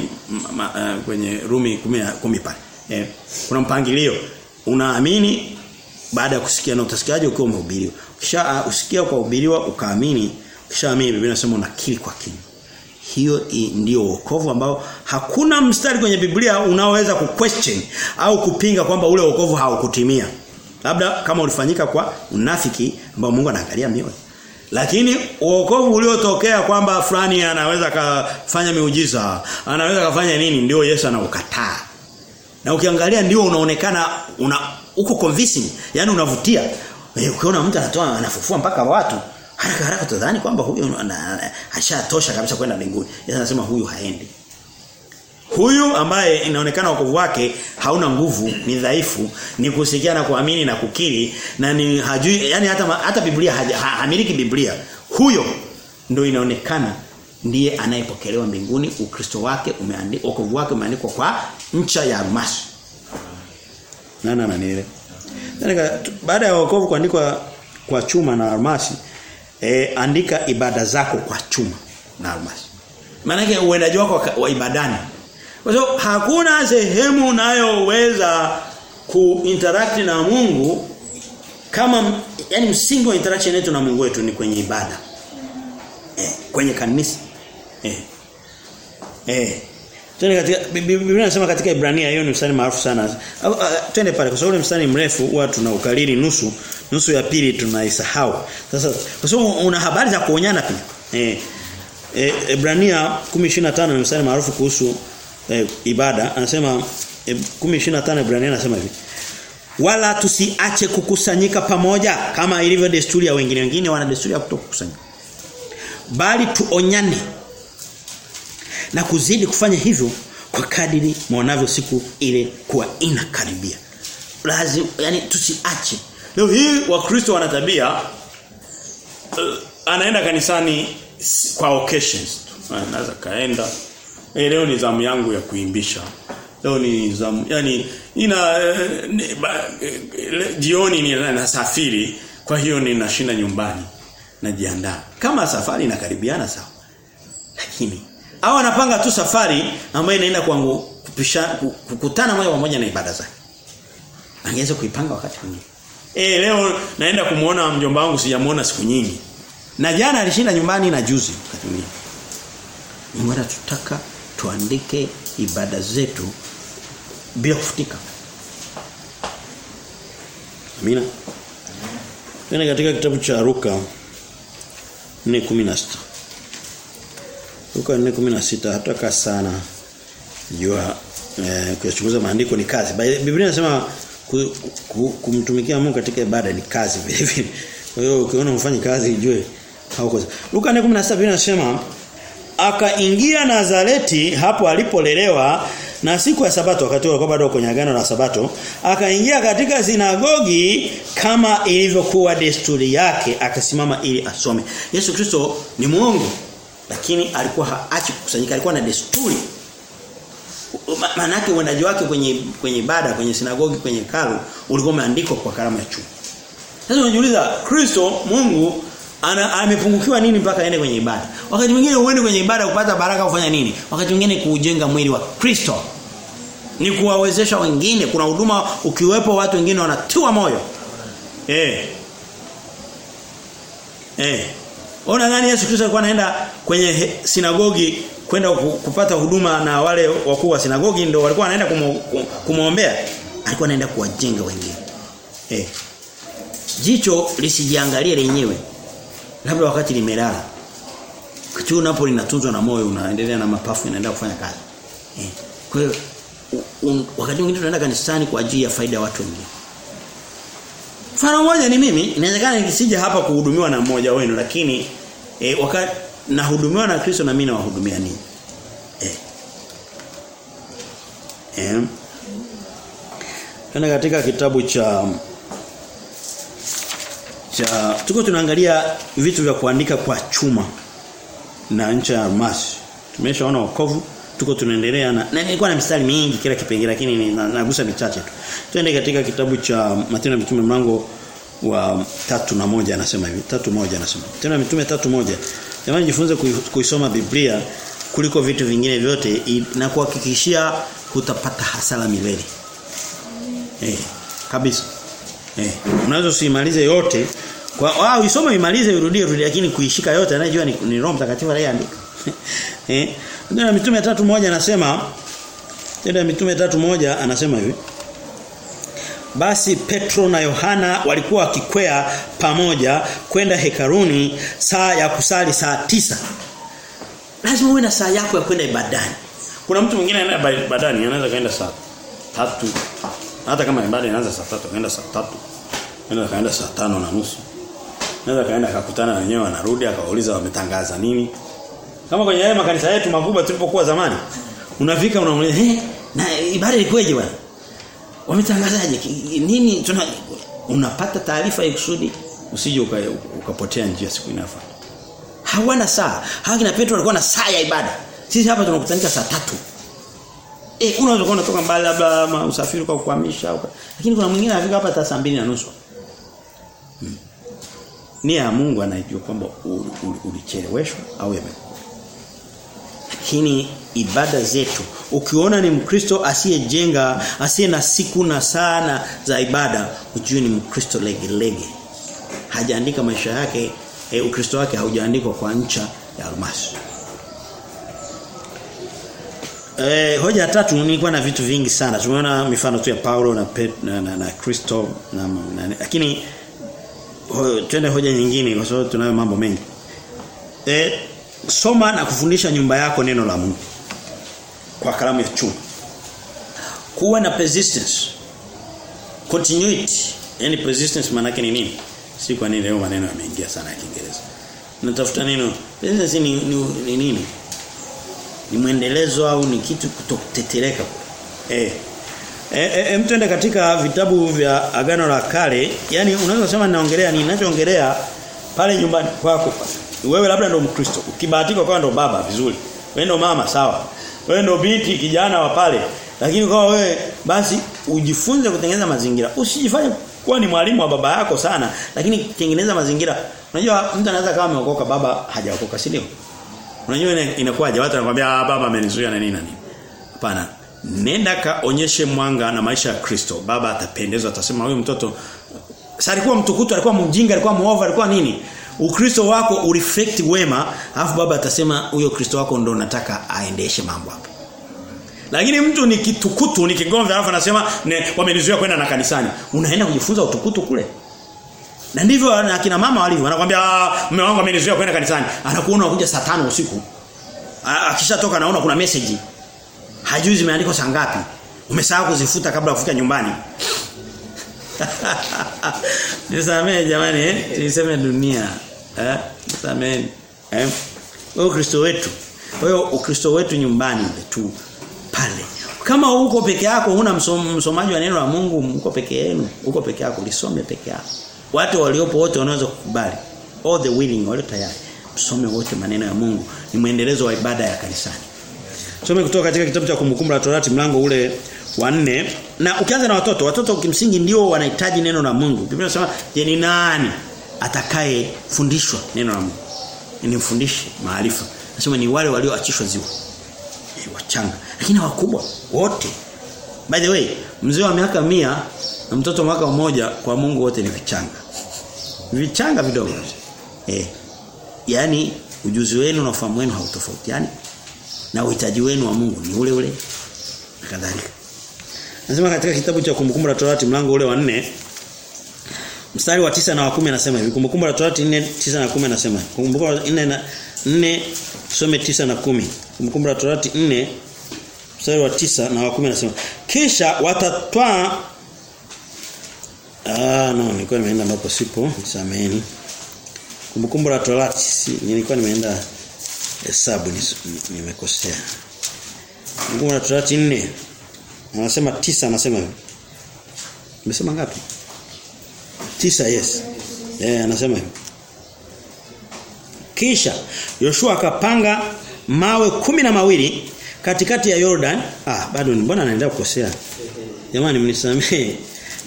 ma, uh, kwenye Rumi 10 10 pale. Eh, kuna mpangilio. Unaamini baada ya kusikia na utasikiaje ukiwa umehubiriwa. Kisha uh, usikia ukahubiriwa ukaamini, kisha mimi Biblia inasema unakiri kwa kinywa. Hiyo ndio wokovu ambao hakuna mstari kwenye Biblia unaoweza kuquestion au kupinga kwamba ule wokovu haukutimia. Labda kama ulifanyika kwa unafiki ambao Mungu anaangalia mioyo. Lakini wokovu uliotokea kwamba fulani anaweza kafanya miujiza, anaweza kafanya nini ndio Yesu anaukataa. Na ukiangalia ndio unaonekana una uko convincing, yani unavutia. Eh, ukiona mtu anatoa anafufua mpaka watu, haraka haraka tudhani kwamba ana- ashatosha kabisa kwenda mbinguni. Yesu anasema huyu haendi. Huyu ambaye inaonekana wokovu wake hauna nguvu, ni dhaifu, ni kusikia na kuamini na kukiri na ni hajui yani hata hata Biblia ha, Biblia. Huyo ndio inaonekana ndiye anayepokelewa mbinguni ukristo wake umeandikwa wokovu wake umeandikwa kwa ncha ya almasi. Nani nile. Baada ya wokovu kuandikwa kwa chuma na almasi, e, andika ibada zako kwa chuma na almasi. Maana yake uendaji wako wa, ibadani. Kwa hiyo hakuna sehemu unayoweza kuinteract na Mungu kama yani msingi wa interaction yetu na Mungu wetu ni kwenye ibada. Eh, kwenye kanisa. Eh. Eh. Twende katika Biblia inasema katika Ibrania hiyo ni mstari maarufu sana. Uh, twende pale kwa sababu ni mstari mrefu huwa tunaukariri nusu, nusu ya pili tunaisahau. Sasa kwa sababu una habari za kuonyana pia. Eh. E, Ibrania 10:25 ni mstari maarufu kuhusu e, ibada. Anasema e, 10:25 Ibrania anasema hivi. Wala tusiache kukusanyika pamoja kama ilivyo desturi ya wengine wengine wana desturi ya kutokukusanyika. Bali tuonyane na kuzidi kufanya hivyo kwa kadiri mwanavyo siku ile kuwa inakaribia. Lazima yani tusiache. Leo hii wakristo wana tabia uh, anaenda kanisani kwa occasions. Anaweza kaenda. E, leo ni zamu yangu ya kuimbisha. Leo ni zamu yani ina ne, ba, le, jioni ni nasafiri kwa hiyo ninashinda nyumbani najiandaa. Kama safari inakaribiana sawa. Lakini au anapanga tu safari ambayo inaenda kwangu kupisha kukutana moja kwa moja na ibada zake. Angeweza kuipanga wakati mwingine. Eh leo naenda kumuona mjomba wangu sijamuona siku nyingi. Na jana alishinda nyumbani na juzi wakati mwingine. Mungu anatutaka tuandike ibada zetu bila kufutika. Amina. Tena katika kitabu cha Ruka 4:16. Luka 4:16 hataka sana jua eh, kuyachunguza maandiko ni kazi. Biblia inasema ku, ku, kumtumikia Mungu katika ibada ni kazi vile vile. Kwa hiyo ukiona mfanye kazi ujue hauko. Luka 4:17 inasema akaingia Nazareti hapo alipolelewa na siku ya sabato wakati walikuwa bado kwenye agano la sabato akaingia katika sinagogi kama ilivyokuwa desturi yake akasimama ili asome Yesu Kristo ni Mungu lakini alikuwa haachi kukusanyika alikuwa na desturi. Maana yake uendaji wake kwenye kwenye ibada kwenye sinagogi kwenye kalu ulikuwa umeandikwa kwa karamu ya chuma. Sasa unajiuliza Kristo Mungu ana amepungukiwa nini mpaka aende kwenye ibada? Wakati mwingine uende kwenye ibada kupata baraka kufanya nini? Wakati mwingine kuujenga mwili wa Kristo. Ni kuwawezesha wengine kuna huduma ukiwepo watu wengine wanatiwa moyo. Eh. Eh ona nani Yesu Kristo alikuwa anaenda kwenye sinagogi kwenda kupata huduma na wale wakuu wa sinagogi ndio walikuwa wanaenda kumwombea? Alikuwa anaenda kuwajenga wengine. Eh. Jicho lisijiangalie lenyewe. Labda wakati limelala. Kitu unapo linatunzwa na moyo unaendelea na mapafu inaenda kufanya kazi. Eh. kwa hiyo wakati mwingine tunaenda kanisani kwa ajili ya faida ya watu wengine mfano mmoja ni mimi. Inawezekana nisije hapa kuhudumiwa na mmoja wenu lakini e, wakati nahudumiwa na Kristo na mimi nawahudumia ninyi. Eh eh Kana katika kitabu cha cha tuko tunaangalia vitu vya kuandika kwa chuma na ncha ya almasi. Tumeshaona wokovu, tuko tunaendelea na, na nilikuwa na mistari mingi kila kipengele lakini nagusa michache tu. Twende katika kitabu cha Matendo ya Mitume mlango wa tatu na moja anasema hivi. Tatu moja anasema. Tena Mitume tatu moja. Jamani jifunze kuisoma Biblia kuliko vitu vingine vyote na kuhakikishia hutapata hasara milele. Eh, kabisa. Eh, unaweza usimalize yote kwa ah uisome imalize urudie urudie lakini kuishika yote anajua ni, ni Roho Mtakatifu aliyeandika. (laughs) eh, ndio mitume tatu moja anasema ndio mitume tatu moja anasema hivi. Basi Petro na Yohana walikuwa wakikwea pamoja kwenda hekaruni saa ya kusali saa tisa Lazima uwe na saa yako ya kwenda ibadani. Kuna mtu mwingine anaenda ibadani anaweza kaenda saa tatu hata kama ibada inaanza saa tatu kaenda saa tatu Anaweza kaenda saa tano na nusu Anaweza kaenda akakutana na wenyewe anarudi akawauliza wametangaza nini. Kama kwenye haya makanisa yetu makubwa tulipokuwa zamani. unafika unamuuliza eh na ibada ilikuwaje bwana? Wametangazaje? Nini? Tuna unapata taarifa ya kusudi usije ukapotea njia siku inayofuata. Hawana saa. Hawa kina Petro walikuwa na saa ya ibada. Sisi hapa tunakutanika saa tatu. Eh unaweza kuona toka mbali labda usafiri kwa kuhamisha lakini kuna mwingine anafika hapa saa mbili na nusu. Hmm. nia ya Mungu anajua kwamba ulicheleweshwa au yamekuwa lakini ibada zetu ukiona ni mkristo asiyejenga asiye na siku na sana za ibada ujue ni mkristo lege lege hajaandika maisha yake e, ukristo wake haujaandikwa kwa ncha ya almasi Eh hoja tatu nilikuwa na vitu vingi sana. Tumeona mifano tu ya Paulo na Pet, na, na, na Kristo na, na lakini ho, twende hoja nyingine kwa sababu tunayo mambo mengi. Eh soma na kufundisha nyumba yako neno la Mungu kwa kalamu ya chuma. Kuwa na persistence. Continuity. Yaani persistence maana yake ni nini? Si kwa nini leo maneno yameingia sana ya Kiingereza. Natafuta neno persistence ni, ni, ni nini? Ni mwendelezo au ni kitu kutotetereka. Eh. Eh, eh, mtu ende katika vitabu vya Agano la Kale, yani unaweza kusema ninaongelea? Ninachoongelea pale nyumbani kwako wewe labda ndo Mkristo. Ukibahatika kwa ndo baba vizuri. Wewe ndo mama sawa. Wewe ndo binti kijana wa pale. Lakini kwa wewe basi ujifunze kutengeneza mazingira. Usijifanye kuwa ni mwalimu wa baba yako sana, lakini tengeneza mazingira. Unajua mtu anaweza kama ameokoka baba hajaokoka, si ndio? Unajua inakuwaje? Watu wanakuambia ah baba amenizuia na nini na nini. Hapana. Nenda kaonyeshe mwanga na maisha ya Kristo. Baba atapendezwa atasema huyu mtoto sasa alikuwa mtukutu, alikuwa mjinga, alikuwa muovu, alikuwa nini? Ukristo wako ureflect wema, alafu baba atasema huyo Kristo wako ndo nataka aendeshe mambo hapa. Lakini mtu ni kitukutu, ni kigomvi alafu anasema wamenizuia kwenda na kanisani. Unaenda kujifunza utukutu kule. Na ndivyo akina mama walivyo. Wanakuambia mume wangu amenizuia kwenda kanisani. Anakuona unakuja saa tano usiku. Akishatoka naona kuna message. Hajui zimeandikwa saa ngapi. Umesahau kuzifuta kabla kufika nyumbani. (laughs) Nisamee jamani eh? Niseme dunia. Eh? Nisamee. Eh? Ukristo wetu. Kwa hiyo Ukristo wetu nyumbani tu pale. Kama uko peke yako huna msom, msomaji wa neno la Mungu, uko peke yenu, uko peke yako, lisome peke yako. Watu waliopo wote wanaweza kukubali. All the willing wale tayari. Tusome wote maneno ya Mungu. Ni muendelezo wa ibada ya kanisani. Tusome kutoka katika kitabu cha kumbukumbu la Torati mlango ule wa nne na ukianza na watoto watoto kimsingi ndio wanahitaji neno la Mungu. Biblia inasema je ni nani atakaye fundishwa neno la Mungu? Nimfundishe maarifa. Nasema ni wale walioachishwa ziwa. E, wachanga. Lakini wakubwa wote. By the way mzee wa miaka mia na mtoto mwaka mmoja kwa Mungu wote ni vichanga. Vichanga vidogo. Eh. Yani ujuzi wenu na ufahamu wenu hautofautiani na uhitaji wenu wa Mungu ni ule ule kadhalika Nasema katika kitabu cha kumbukumbu la Torati mlango ule wa 4 mstari wa tisa na wa 10 anasema hivi. Kumbukumbu la Torati 4 9 na 10 anasema kumbukumbu la 4 na 4 some 9 na 10 kumbukumbu la Torati 4 mstari wa tisa na wa 10 anasema kisha watatwaa Ah no nilikuwa nimeenda ambapo sipo. Nisameni kumbukumbu la Torati si, nilikuwa nimeenda hesabu nimekosea. Kumbukumbu la Torati 4 Anasema tisa anasema hivi. Amesema ngapi? Tisa yes. Eh anasema hivi. Kisha Yoshua akapanga mawe kumi na mawili katikati ya Jordan. Ah bado mbona anaendelea kukosea? Jamani mnisamee.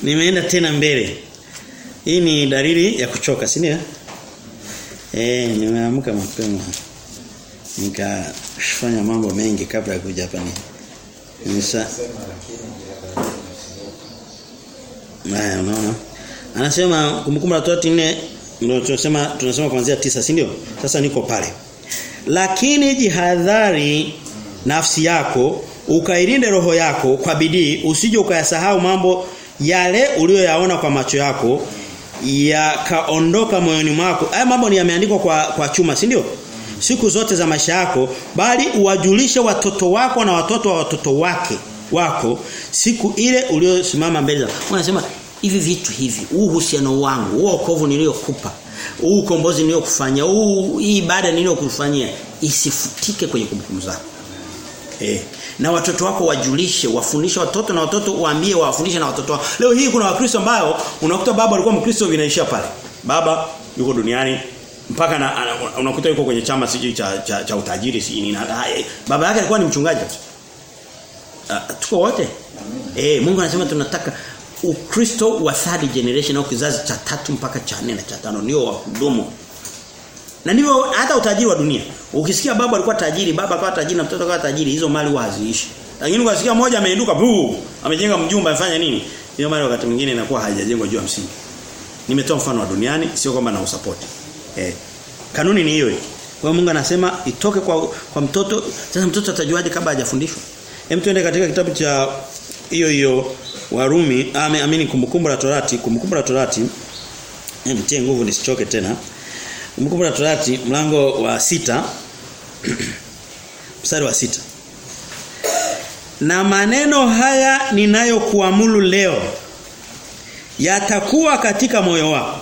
Nimeenda tena mbele. Hii ni dalili ya kuchoka, si ndio? Eh nimeamka mapema. Nikafanya mambo mengi kabla ya kuja hapa ni. Nisa Naye unaona. Anasema kumbukumbu la Torati 4 ndio tunasema tunasema kuanzia tisa si ndio? Sasa niko pale. Lakini jihadhari nafsi yako ukailinde roho yako kwa bidii usije ukayasahau mambo yale uliyoyaona kwa macho yako yakaondoka moyoni mwako. Haya mambo ni yameandikwa kwa kwa chuma si ndio? Siku zote za maisha yako bali uwajulishe watoto wako na watoto wa watoto wake wako siku ile uliosimama mbele za. Unasema hivi vitu hivi, huu uhusiano wangu, huu wokovu niliokupa, huu ukombozi niliokufanya huu hii ibada niliokufanyia isifutike kwenye kumbukumbu zako. Eh. Na watoto wako wajulishe, wafundishe watoto na watoto waambie wafundishe na watoto wao. Leo hii kuna wakristo ambao unakuta baba alikuwa mkristo vinaishia pale. Baba yuko duniani mpaka na, unakuta yuko kwenye chama siji cha, cha, cha utajiri si nini. Baba yake alikuwa ni mchungaji. Uh, tuko wote. Eh Mungu anasema tunataka Ukristo wa third generation au kizazi cha tatu mpaka cha nne na cha tano ndio wahudumu. Na ndivyo hata utajiri wa dunia. Ukisikia baba alikuwa tajiri, baba akawa tajiri na mtoto akawa tajiri, hizo mali waziishi. Lakini ukasikia mmoja ameinduka buu, amejenga mjumba afanya nini? Hiyo mali wakati mwingine inakuwa haijajengwa juu ya msingi. Nimetoa mfano wa duniani, sio kwamba na usupport. Eh. Kanuni ni hiyo. Kwa Mungu anasema itoke kwa kwa mtoto. Sasa mtoto atajuaje kabla hajafundishwa? Hem tuende katika kitabu cha hiyo hiyo Warumi ame, amini kumbukumbu la Torati, kumbukumbu la Torati. Mtie nguvu nisichoke tena. Kumbukumbu la Torati mlango wa sita (clears throat) mstari wa sita Na maneno haya ninayokuamuru leo yatakuwa katika moyo wako.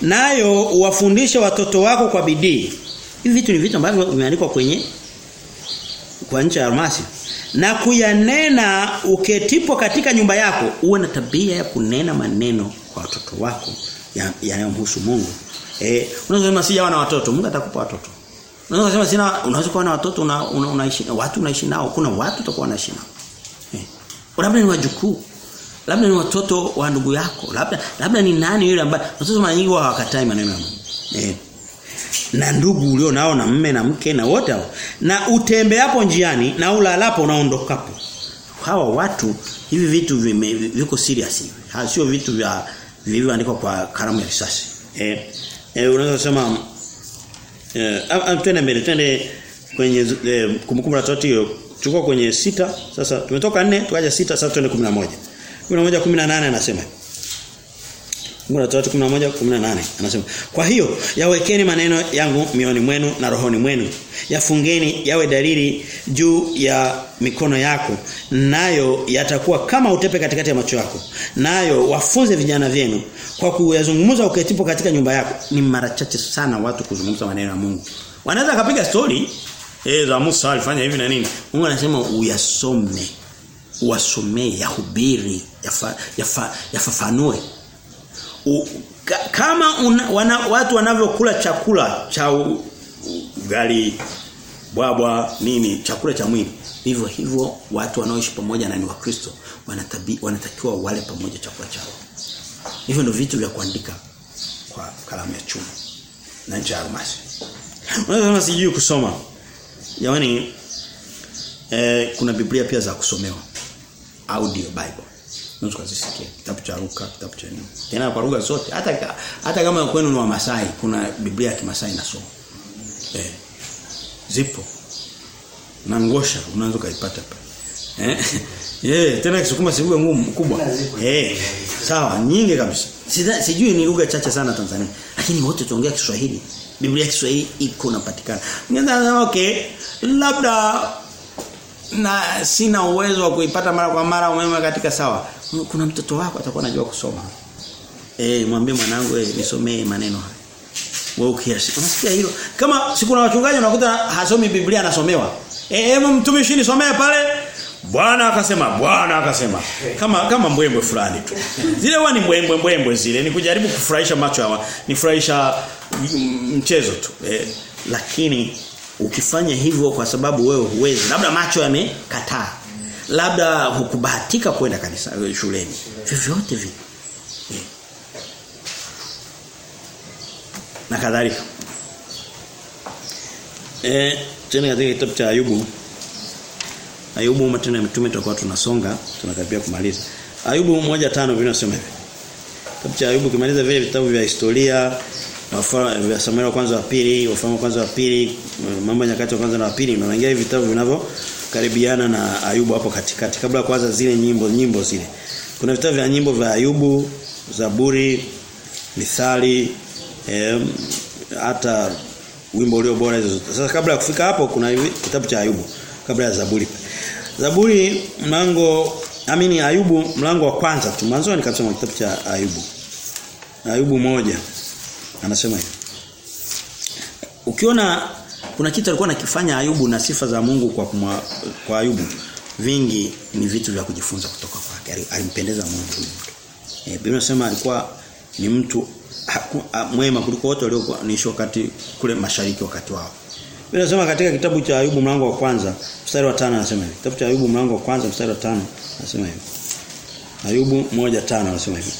Nayo uwafundishe watoto wako kwa bidii. Hivi vitu ni vitu ambavyo vimeandikwa kwenye kwa ncha ya almasi. Na kuyanena uketipo katika nyumba yako uwe na tabia ya kunena maneno kwa watoto wako yanayomhusu ya Mungu. Eh unaweza kusema sijawa na watoto Mungu atakupa watoto. Unaweza kusema sina unaweza kuwa na watoto una, una, watu unaishi nao kuna watu utakuwa unaishi nao. Eh labda ni wajukuu labda ni watoto wa ndugu yako labda labda ni nani yule ambaye watoto mara nyingi hawakatai maneno ya eh. Na ndugu ulio nao na mme na mke na wote hao. Na utembeapo njiani na ulalapo unaondokapo. Hawa watu hivi vitu vime, viko serious hivi. Sio vitu vya vilivyoandikwa kwa kalamu ya risasi. Eh, eh unaweza kusema eh twende mbele twende kwenye eh, kumbukumbu la Torati hiyo. Tuko kwenye sita sasa tumetoka 4 tukaja sita sasa twende 11 11 18 anasema. Mungu la Torati 11:18 anasema. Kwa hiyo yawekeni maneno yangu mioni mwenu na rohoni mwenu. Yafungeni yawe dalili juu ya mikono yako. Nayo yatakuwa kama utepe katikati ya macho yako. Nayo wafunze vijana vyenu. Kwa kuyazungumza uketipo katika nyumba yako ni mara chache sana watu kuzungumza maneno ya Mungu. Wanaweza kapiga story eh za Musa alifanya hivi na nini. Mungu anasema uyasome uwasomee yahubiri yafa, yafa, yafafanue. U, ka, kama una, wana, watu wanavyokula chakula cha ugali bwabwa nini chakula cha mwili hivyo hivyo watu wanaoishi pamoja na ni wakristo wanatabi wanatakiwa wale pamoja chakula chao. Hivyo ndio vitu vya kuandika kwa kalamu ya chuma na ncha ya almasi. Unaweza sijui kusoma. Yaani eh, kuna biblia pia za kusomewa audio bible. Unaweza kuzisikia. Kitabu cha Luka kitabu cha nini tena kwa lugha zote hata hata kama kwenu ni wa Masai kuna Biblia ya Kimasai inasoma. Eh. Zipo. Na ngosha unaweza kuipata pale eh. Yeah, (laughs) tena kisukuma si lugha ngumu kubwa. Eh. Sawa nyingi kabisa. Sida, sijui ni lugha chache sana Tanzania. Lakini wote tuongea Kiswahili. Biblia ya Kiswahili iko napatikana okay labda na sina uwezo wa kuipata mara kwa mara umeme katika sawa. Kuna mtoto wako atakuwa anajua kusoma. Eh mwambie mwanangu eh nisomee maneno haya. Wewe ukiasi. Unasikia hilo? Kama siku na wachungaji unakuta hasomi Biblia anasomewa. Eh hebu mtumishi nisomee pale. Bwana akasema Bwana akasema. Kama kama mbwembwe fulani tu. Zile huwa ni mbwembwe mbwembwe zile. Ni kujaribu kufurahisha macho hawa nifurahisha mchezo tu. Eh, lakini ukifanya hivyo kwa sababu wewe huwezi. Labda macho yamekataa. Labda hukubahatika kwenda kanisa shuleni. Vyovyote vile. Yeah. na kadhalika. Eh tena katika kitabu cha Ayubu. Ayubu matendo ya mitume tutakuwa tunasonga tunakaribia kumaliza. Ayubu 1:5 vinasema hivi. Kitabu cha Ayubu kimaliza vile vitabu vya historia Samuel wa kwanza wa pili, wafalme wa kwanza wa pili, mambo nyakati wa kwanza na wa pili na unaingia hivi vitabu vinavyo karibiana na Ayubu hapo katikati kabla ya kuanza zile nyimbo nyimbo zile. Kuna vitabu vya nyimbo vya Ayubu, Zaburi, Mithali, eh, hata wimbo ulio bora hizo. Sasa kabla ya kufika hapo kuna hivi kitabu cha Ayubu kabla ya Zaburi. Zaburi mlango amini Ayubu mlango wa kwanza tu mwanzo nikasoma kitabu cha Ayubu. Ayubu moja anasema hivi. Ukiona kuna kitu alikuwa anakifanya Ayubu na sifa za Mungu kwa kuma, kwa Ayubu vingi ni vitu vya kujifunza kutoka kwake. Alimpendeza Mungu e, Biblia inasema alikuwa ni mtu haku, a, mwema kuliko wote waliokuwa niishi wakati kule mashariki wakati wao. Biblia inasema katika kitabu cha Ayubu mlango wa kwanza mstari wa 5 anasema hivi. Kitabu cha Ayubu mlango wa kwanza mstari wa 5 anasema hivi. Ayubu 1:5 anasema hivi.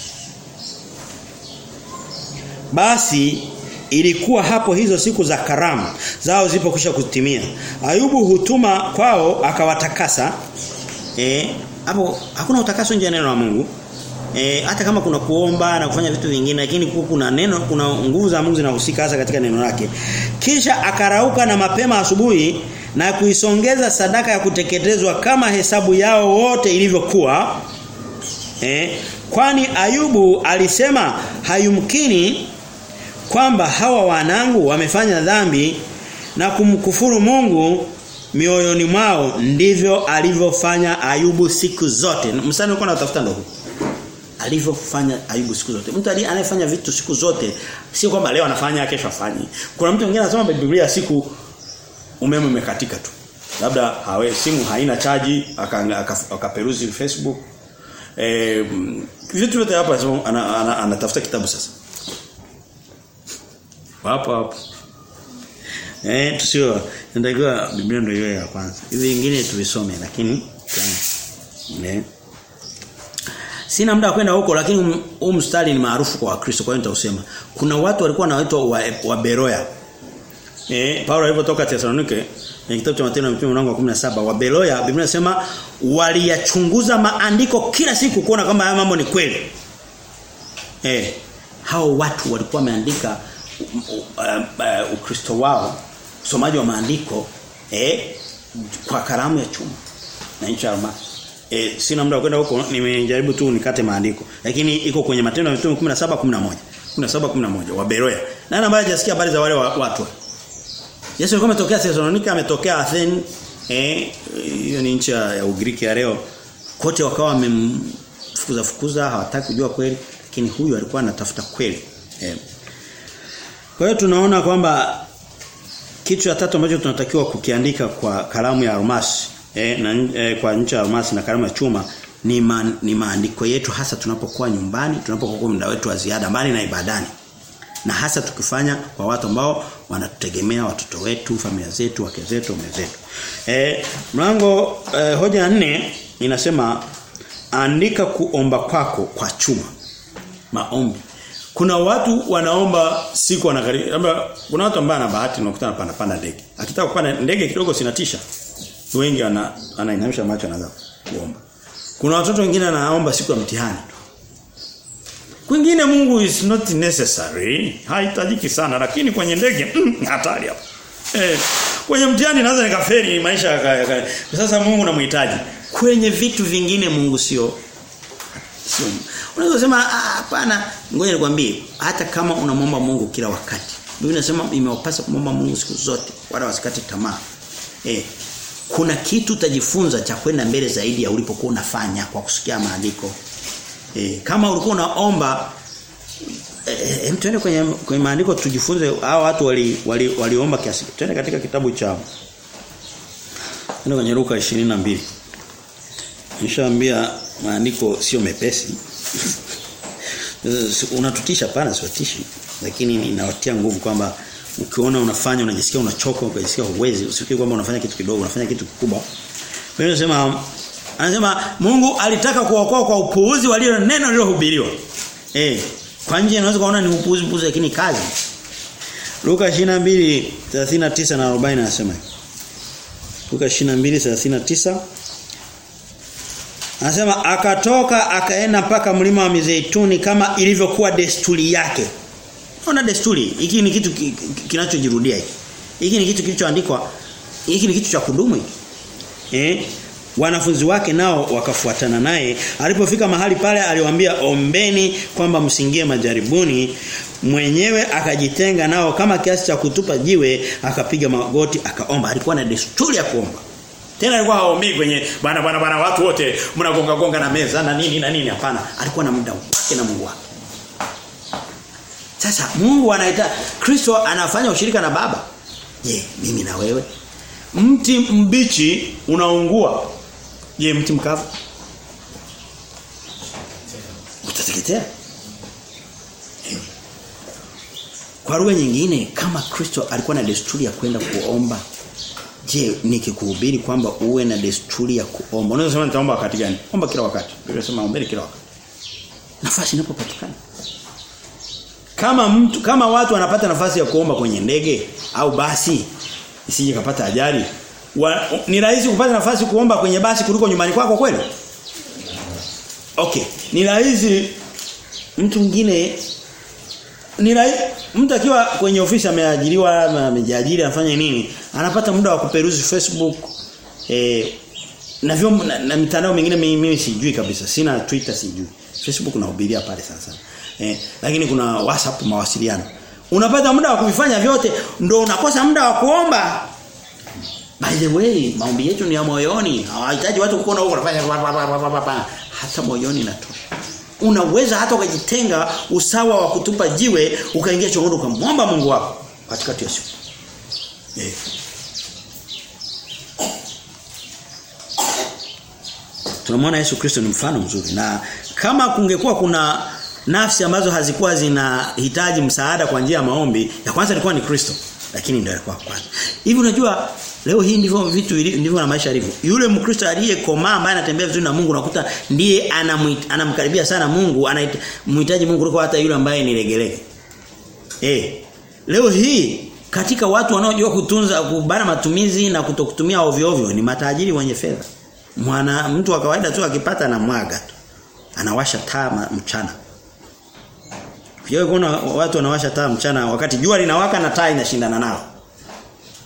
Basi ilikuwa hapo hizo siku za karamu zao zilipokwisha kutimia. Ayubu hutuma kwao akawatakasa. Eh hapo hakuna utakaso nje ya neno la Mungu. E, hata kama kuna kuomba na kufanya vitu vingine lakini kuna neno kuna nguvu za Mungu zinahusika hasa katika neno lake. Kisha akarauka na mapema asubuhi na kuisongeza sadaka ya kuteketezwa kama hesabu yao wote ilivyokuwa. Eh, kwani Ayubu alisema hayumkini kwamba hawa wanangu wamefanya dhambi na kumkufuru Mungu mioyoni mwao ndivyo alivyofanya Ayubu siku zote. Msanii ulikuwa unatafuta ndo alivyofanya Ayubu siku zote. Mtu anayefanya vitu siku zote sio kwamba leo anafanya kesho afanye. Kuna mtu mwingine anasoma Biblia siku umeme umekatika tu. Labda hawe simu haina chaji akaperuzi aka, aka Facebook. Eh vitu vyote hapa anatafuta ana, ana, ana kitabu sasa. Hapo hapo. Eh tusio ndio Biblia ndio hiyo ya kwanza. Hivi vingine tuvisome lakini eh Sina muda kwenda huko lakini huu mstari ni maarufu kwa Wakristo kwa hiyo nitausema. Kuna watu walikuwa wanaitwa wa, wa Beroya. Eh Paulo alipotoka Thessalonike ni kitabu cha Matendo ya mlango wa 17 wa Beroya Biblia inasema waliyachunguza maandiko kila siku kuona kama haya mambo ni kweli. Eh hao watu walikuwa wameandika Ukristo wao usomaji wa maandiko eh kwa karamu ya chuma na nchi ya almasi. E, sina muda kwenda huko nimejaribu tu nikate maandiko lakini iko kwenye matendo ya mitume 17 11 17 11 wa Beroya nani ambaye hajasikia habari za wale wa, watu Yesu alikuwa ametokea Thessalonika ametokea Athens eh hiyo ni nchi ya Ugiriki ya leo kote wakawa wamemfukuza fukuza hawataki kujua kweli lakini huyu alikuwa anatafuta kweli eh. Kwa hiyo tunaona kwamba kitu cha tatu ambacho tunatakiwa kukiandika kwa kalamu ya almasi eh, na, eh, kwa ncha ya almasi na kalamu ya chuma ni, ma, ni maandiko yetu hasa tunapokuwa nyumbani, tunapokuwa muda wetu wa ziada mbali na ibadani. Na hasa tukifanya kwa watu ambao wanatutegemea watoto wetu, familia zetu, wake zetu, mume zetu. Eh, mlango eh, hoja nne inasema andika kuomba kwako kwa chuma. Maombi. Kuna watu wanaomba siku wanakaribia labda kuna watu ambao ana bahati unakutana panda panda ndege. Akitaka kupanda ndege kidogo sinatisha wengi ana anainamisha macho anaanza kuomba. Kuna watoto wengine anaomba siku ya mtihani tu. Kwingine Mungu is not necessary, haitajiki sana lakini kwenye ndege mm, hatari hapo. Eh, kwenye mtihani naweza nikaferi maisha yaka, sasa Mungu namhitaji. Kwenye vitu vingine Mungu sio sio. Unaweza kusema hapana, ngoja nikwambie hata kama unamwomba Mungu kila wakati. Biblia inasema imewapasa kumwomba Mungu siku zote wala wasikate tamaa. Eh, kuna kitu utajifunza cha kwenda mbele zaidi ya ulipokuwa unafanya kwa kusikia maandiko. E, kama ulikuwa unaomba e, e, twende kwenye kwenye maandiko tujifunze hao watu wali waliomba wali, wali kiasi. Twende katika kitabu cha Twende kwenye Luka 22. Nishaambia maandiko sio mepesi. Unatutisha pana siwatishi. Lakini ninawatia nguvu kwamba ukiona unafanya unajisikia unachoka unajisikia huwezi usifikiri kwamba unafanya kitu kidogo unafanya kitu kikubwa. Mimi nasema anasema Mungu alitaka kuokoa kwa upuuzi walio neno lilohubiriwa eh kwa nje unaweza kuona ni upuuzi upuuzi lakini kazi. Luka 22:39 na 40 anasema. Luka 22:39 Anasema akatoka akaenda mpaka mlima wa Mizeituni kama ilivyokuwa desturi yake Ona desturi, hiki ni kitu kinachojirudia hiki. Hiki ni kitu kilichoandikwa, hiki ni kitu cha kudumu hiki. Eh? Wanafunzi wake nao wakafuatana naye. Alipofika mahali pale aliwaambia ombeni kwamba msingie majaribuni. Mwenyewe akajitenga nao kama kiasi cha kutupa jiwe, akapiga magoti, akaomba. Alikuwa na desturi ya kuomba. Tena alikuwa haombii kwenye bana bana bana watu wote mnagonga gonga na meza na nini na nini hapana. Alikuwa na muda wake na Mungu wake. Sasa Mungu anaita Kristo anafanya ushirika na Baba. Je, mimi na wewe? Mti mbichi unaungua. Je, mti mkavu? Utateketea? Kwa lugha nyingine kama Kristo alikuwa na desturi ya kwenda kuomba Je, nikikuhubiri kwamba uwe na desturi ya kuomba. Unaweza sema nitaomba wakati gani? Omba kila wakati. Biblia inasema ombeni kila wakati. Nafasi inapopatikana. Kama mtu kama watu wanapata nafasi ya kuomba kwenye ndege au basi isije kapata ajali. Wa, ni rahisi kupata nafasi kuomba kwenye basi kuliko nyumbani kwako kweli? Okay. Ni rahisi mtu mwingine ni rai mtu akiwa kwenye ofisi ameajiriwa amejiajiri afanye nini anapata muda wa kuperuzi Facebook eh na, vyo, na, na mitandao mingine mimi, sijui kabisa sina Twitter sijui. Facebook nahubiria pale sana sana. Eh lakini kuna WhatsApp mawasiliano. Unapata muda wa kuvifanya vyote ndio unakosa muda wa kuomba. By the way maombi yetu ni ya moyoni. Hawahitaji watu kuona huko unafanya hata moyoni inatosha unaweza hata ukajitenga usawa wa kutupa jiwe ukaingia chongoni ukamwomba Mungu wako katikati ya siku. Eh. Tunamwona Yesu Kristo ni mfano mzuri na kama kungekuwa kuna nafsi ambazo hazikuwa zinahitaji msaada kwa njia ya maombi, ya kwanza ilikuwa ni Kristo, lakini ndio alikuwa kwanza. Hivi unajua leo hii ndivyo vitu ndivyo na maisha yalivyo. Yule Mkristo aliyekomaa ambaye anatembea vizuri na Mungu nakuta ndiye anamkaribia sana Mungu, anamhitaji Mungu kuliko hata yule ambaye ni legelege. Eh. Leo hii katika watu wanaojua kutunza kubana matumizi na kutokutumia ovyo ovyo ni matajiri wenye fedha. Mwana mtu wa kawaida tu akipata na mwaga tu. Anawasha taa mchana. Pia kuna watu wanawasha taa mchana wakati jua linawaka na taa inashindana nao.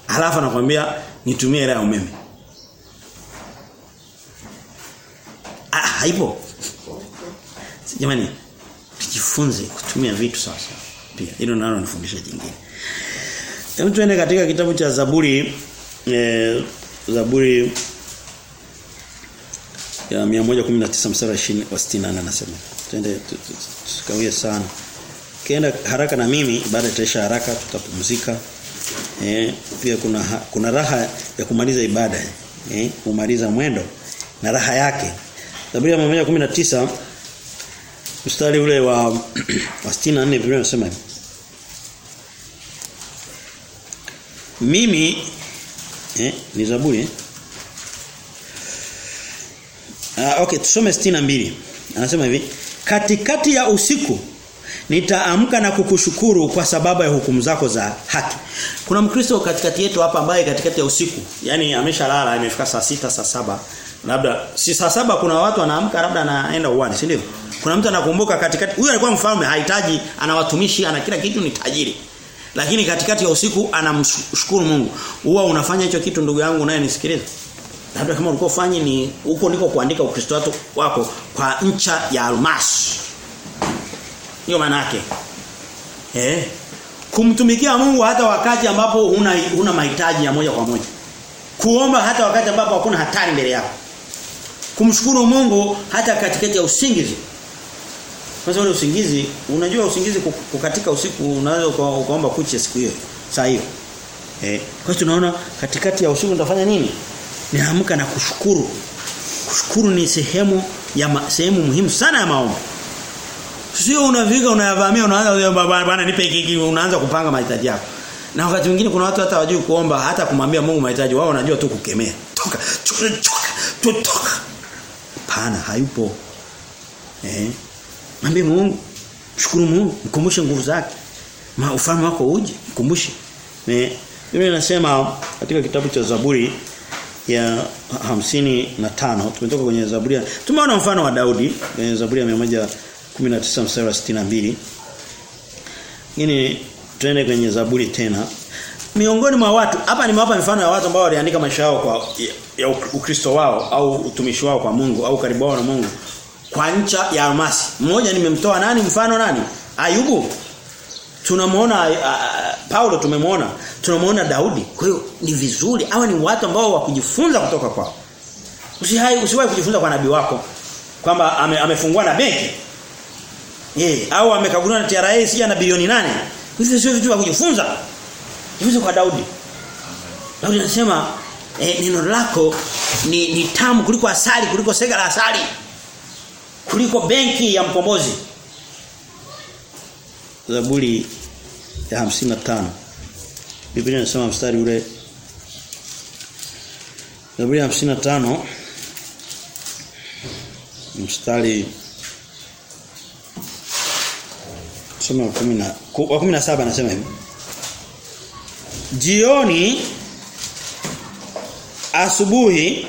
Halafu anakuambia nitumie hela ya umeme. Ah, haipo. Jamani, tujifunze kutumia vitu sasa. Pia hilo nalo nifundisha jingine. Hebu tuende katika kitabu cha Zaburi eh, Zaburi ya 119 mstari wa 68 anasema. Twende tukawie sana. kenda haraka na mimi baada ya haraka tutapumzika. Eh, pia kuna kuna raha ya kumaliza ibada eh, kumaliza mwendo na raha yake. Zaburi ya 119 mstari ule wa (clears throat) wa 64 Biblia inasema. Mimi eh, ni Zaburi eh? Ah, okay, tusome 62. Anasema hivi, katikati ya usiku nitaamka na kukushukuru kwa sababu ya hukumu zako za haki. Kuna Mkristo katikati yetu hapa ambaye katikati ya usiku, yani ameshalala imefika saa sita saa saba labda si saa saba kuna watu wanaamka labda anaenda uwani, si? Kuna mtu anakumbuka katikati huyu alikuwa mfalme hahitaji ana watumishi ana kila kitu ni tajiri. Lakini katikati ya usiku anamshukuru Mungu. Huwa unafanya hicho kitu ndugu yangu naye nisikilize. Labda kama ulikuwa ufanye ni huko ndiko kuandika Ukristo wako kwa ncha ya almasi. Hiyo maana yake. Eh? Kumtumikia Mungu hata wakati ambapo una una mahitaji ya moja kwa moja. Kuomba hata wakati ambapo hakuna hatari mbele yako. Kumshukuru Mungu hata katikati ya usingizi. Kwanza ule usingizi, unajua usingizi kukatika usiku unaweza ukaomba kuche siku hiyo. Saa hiyo. Eh, kwa hiyo tunaona katikati ya usiku utafanya nini? Niamka na kushukuru. Kushukuru ni sehemu ya ma, sehemu muhimu sana ya maombi. Sio unafika unayavamia unaanza bwana nipe hiki unaanza kupanga mahitaji yako. Na wakati mwingine kuna watu hata wajui kuomba hata kumwambia Mungu mahitaji wao wanajua tu kukemea. Toka, chuka, chuka, toka. Pana hayupo. Eh? Mwambie Mungu, shukuru Mungu, mkumbushe nguvu zake. Ma ufalme wako uje, mkumbushe. Eh, Biblia inasema katika kitabu cha Zaburi ya hamsini na tano tumetoka kwenye Zaburi. Tumeona mfano wa Daudi kwenye Zaburi ya 119 mstari wa 62. Ngine twende kwenye Zaburi tena. Miongoni mwa watu, hapa nimewapa mifano ya watu ambao waliandika maisha yao kwa ya, ya Ukristo wao au utumishi wao kwa Mungu au karibu wao na Mungu kwa ncha ya almasi. Mmoja nimemtoa nani mfano nani? Ayubu. Tunamuona Paulo tumemwona, tunamuona Daudi. Kwa hiyo ni vizuri hawa ni watu ambao wa kujifunza kutoka kwa Usihai usiwahi kujifunza kwa nabii wako kwamba ame, amefungua na benki. Eh, au amekaguliwa na TRA sija na bilioni nane. Hivi sio vitu vya kujifunza. Jifunze kwa Daudi. Daudi anasema eh, neno lako ni, ni tamu kuliko asali kuliko sega la asali kuliko benki ya mkombozi Zaburi ya 55 Biblia inasema mstari ule Zaburi ya 55 mstari soma wa 10 wa 17 anasema hivi. Jioni asubuhi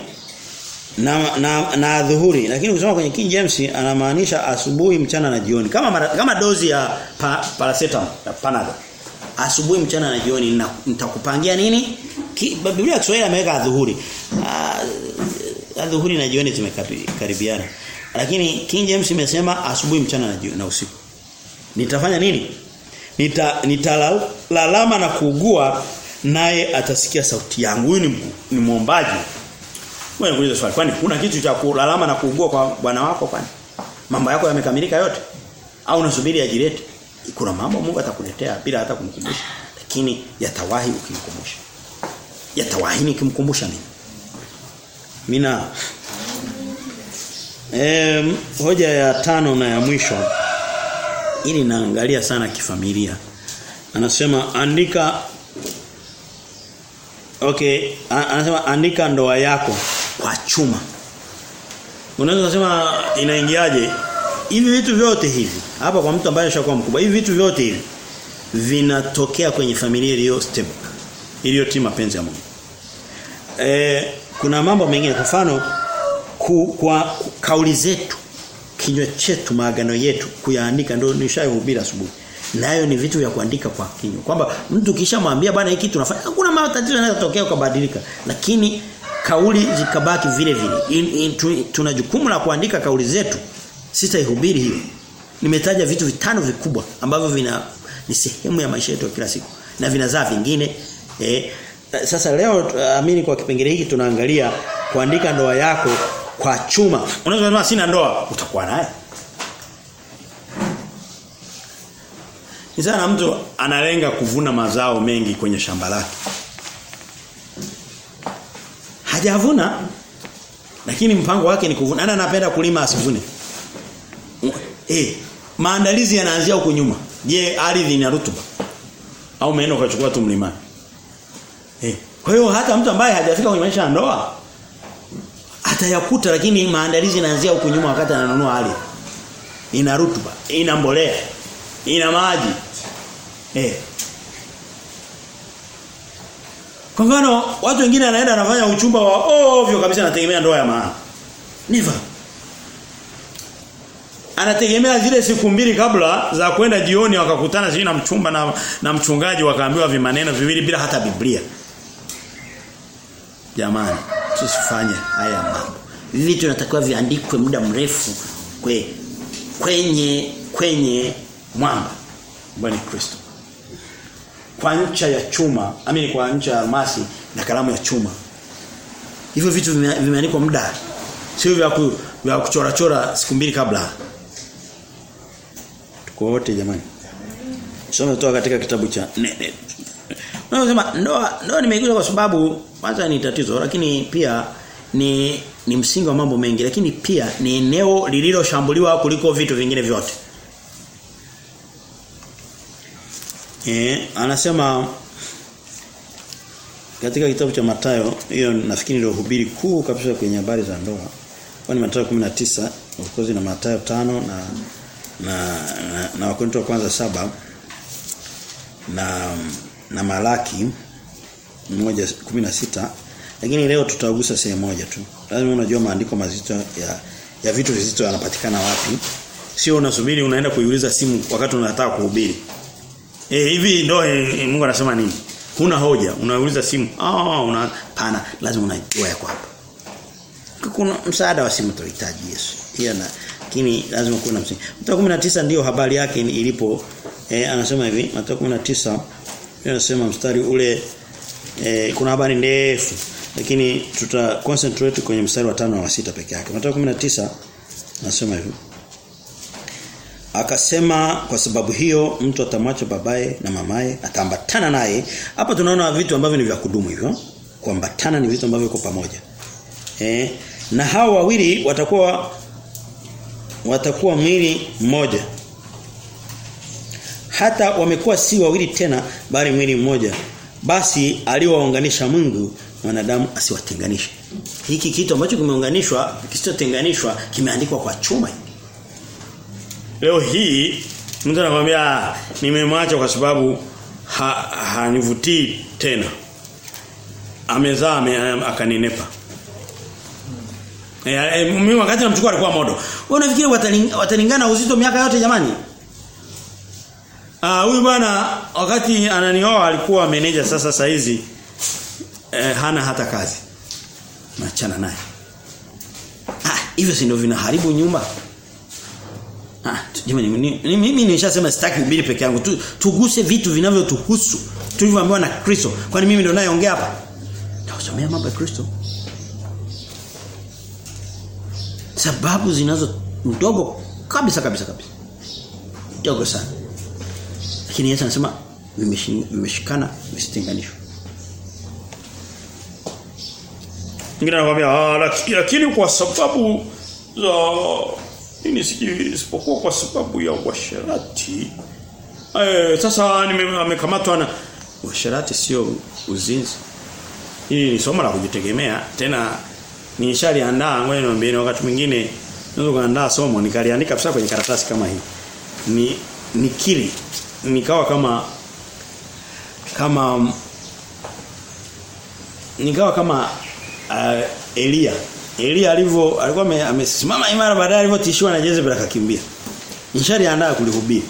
na na, na dhuhuri lakini ukisoma kwenye King James anamaanisha asubuhi mchana na jioni. Kama mara, kama dozi ya pa, paracetamol ya panadol. Asubuhi mchana na jioni nitakupangia nini? Ki, Biblia ya Kiswahili ameweka adhuhuri. Adhuhuri na jioni zimekaribiana. Lakini King James imesema asubuhi mchana na jioni na usiku nitafanya nini? Nita nitalalama na kuugua naye atasikia sauti yangu. Huyu ni, ni muombaji wewe kuuliza swali. Kwani kuna kitu cha kulalama na kuugua kwa bwana wako kwani? Mambo yako yamekamilika yote? Au unasubiri ajirete kuna mambo Mungu atakuletea bila hata kumkumbusha. Lakini yatawahi ukimkumbusha. Yatawahi nikimkumbusha mimi. Mina em hoja ya tano na ya mwisho ili naangalia sana kifamilia. Anasema andika okay anasema andika ndoa yako kwa chuma. Unaweza kusema inaingiaje? Hivi vitu vyote hivi hapa kwa mtu ambaye ashakuwa mkubwa hivi vitu vyote hivi vinatokea kwenye familia iliyo stable iliyotii mapenzi ya Mungu. E, kuna mambo mengine kwa mfano kwa kauli zetu kinywa chetu maagano yetu kuyaandika ndio nishayahubiri asubuhi. Nayo ni vitu vya kuandika kwa kinywa. Kwamba mtu kishamwambia bwana hiki tunafanya hakuna matatizo yanayotokea ukabadilika. Lakini kauli zikabaki vile vile. In, in, tu, tuna jukumu la kuandika kauli zetu. Sitaihubiri hiyo. Nimetaja vitu vitano vikubwa ambavyo vina ni sehemu ya maisha yetu ya kila siku. Na vinazaa vingine. Eh, sasa leo amini kwa kipengele hiki tunaangalia kuandika ndoa yako kwa chuma unaweza kusema sina ndoa utakuwa naye Ni sana mtu analenga kuvuna mazao mengi kwenye shamba lake. Hajavuna lakini mpango wake ni kuvuna. Ana anapenda kulima asivune? Eh, maandalizi yanaanzia huko nyuma. Je, ardhi ina rutuba? Au umeenda ukachukua tu mlimani? Eh, kwa hiyo hata mtu ambaye hajafika kwenye maisha ya ndoa atayakuta lakini maandalizi yanaanzia huko nyuma wakati ananunua ardhi. Ina rutuba, ina mbolea, ina maji. Eh. Kwa mfano watu wengine anaenda anafanya uchumba wa ovyo kabisa anategemea ndoa ya maana. Never. Anategemea zile siku mbili kabla za kwenda jioni wakakutana sijui na mchumba na, na mchungaji wakaambiwa vimaneno viwili bila hata Biblia. Jamani, tusifanye haya mambo. Vitu tunatakiwa viandikwe muda mrefu kwe, kwenye kwenye mwamba. Bwana Kristo. Kwa ncha ya chuma, amini kwa ncha ya almasi na kalamu ya chuma. Hivyo vitu vimeandikwa muda. Sio vya ku, vya kuchora chora siku mbili kabla. Tuko wote jamani. Soma kutoka katika kitabu cha. Unasema ndoa ndoa nimeikuja kwa sababu kwanza ni tatizo lakini pia ni ni msingi wa mambo mengi lakini pia ni eneo lililoshambuliwa kuliko vitu vingine vyote. Eh, anasema katika kitabu cha Matayo hiyo nafikiri ndio hubiri kuu kabisa kwenye habari za ndoa. Kwa ni Matayo 19, of course na Matayo 5 na na na, na wa kwanza saba na na Malaki moja 16 lakini leo tutagusa sehemu moja tu. Lazima unajua maandiko mazito ya ya vitu vizito yanapatikana wapi. Sio unasubiri unaenda kuiuliza simu wakati unataka kuhubiri. Eh hivi ndio e, Mungu anasema nini? Huna hoja, unauliza simu. Ah, una pana, lazima unajua yako hapa. Kuna msaada wa simu tunahitaji Yesu. Hiyo na lakini lazima kuwe na msingi. Mathayo 19 ndio habari yake ilipo eh, anasema hivi, Mathayo 19 anasema mstari ule e, kuna habari ndefu lakini tuta concentrate kwenye mstari wa tano na sita peke yake. Mathayo 19 anasema hivi. Akasema kwa sababu hiyo mtu atamwacha babaye na mamaye ataambatana naye. Hapa tunaona vitu ambavyo ni vya kudumu hivyo. kuambatana ni vitu ambavyo viko pamoja. Eh, na hao wawili watakuwa watakuwa mwili mmoja. Hata wamekuwa si wawili tena bali mwili mmoja. Basi aliwaunganisha Mungu wanadamu asiwatenganishe. Hiki kitu ambacho kimeunganishwa kisichotenganishwa kimeandikwa kwa chuma. Leo hii mtu anakuambia nimemwacha kwa sababu hanivutii ha, tena. Amezaa ame, akaninepa. Eh, e, mimi wakati namchukua alikuwa modo. Wewe unafikiri watalingana uzito miaka yote jamani? Ah huyu bwana wakati ananioa alikuwa meneja sasa saizi eh, hana hata kazi. Naachana naye. Ah, hivyo si ndio vinaharibu nyumba. Ah, mimi nimeshasema sitaki ubiri peke yangu. Tu, tuguse vitu vinavyotuhusu. Tulivyoambiwa na Kristo. Kwani mimi ndio nayeongea hapa? Tausomea mambo ya Kristo. Sababu zinazo ndogo kabisa kabisa kabisa. Ndogo sana. Lakini Yesu anasema vimeshikana visitenganishwe. Ngira anakuambia ah lakini, kwa sababu za nini isipokuwa kwa sababu ya uasherati. Eh sasa amekamatwa na uasherati sio uzinzi. Hii ni somo la kujitegemea tena nishaliandaa ngoja niwaambie wakati mwingine naweza kuandaa somo nikaliandika kwenye karatasi kama hii. Ni nikiri nikawa kama kama nikawa kama uh, Elia. Elia alivyo alikuwa amesimama imara baadaye alivyotishiwa na Jezebel akakimbia. Nishaliandaa kulihubiri.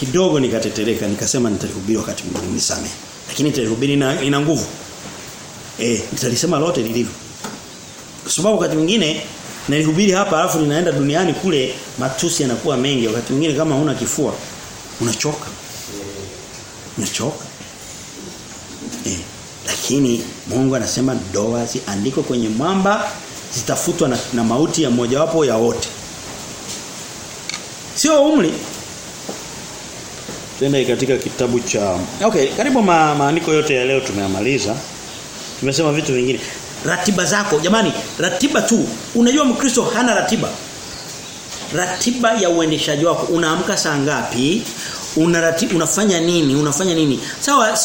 Kidogo nikatetereka nikasema nitalihubiri wakati mwingine nisamee. Lakini nitalihubiri ina nguvu. Eh, nitalisema lote lilivyo. Kwa sababu wakati mwingine nalihubiri hapa alafu ninaenda duniani kule matusi yanakuwa mengi wakati mwingine kama huna kifua unachoka. Unachoka. Eh, lakini Mungu anasema ndoa ziandiko kwenye mwamba zitafutwa na, na mauti ya mojawapo ya wote. Sio umri. Tena katika kitabu cha Okay, karibu ma, maandiko yote ya leo tumeyamaliza. Tumesema vitu vingine. Ratiba zako, jamani, ratiba tu. Unajua Mkristo hana ratiba. Ratiba ya uendeshaji wako. Unaamka saa ngapi? Una ratiba, unafanya nini? Unafanya nini? Sawa,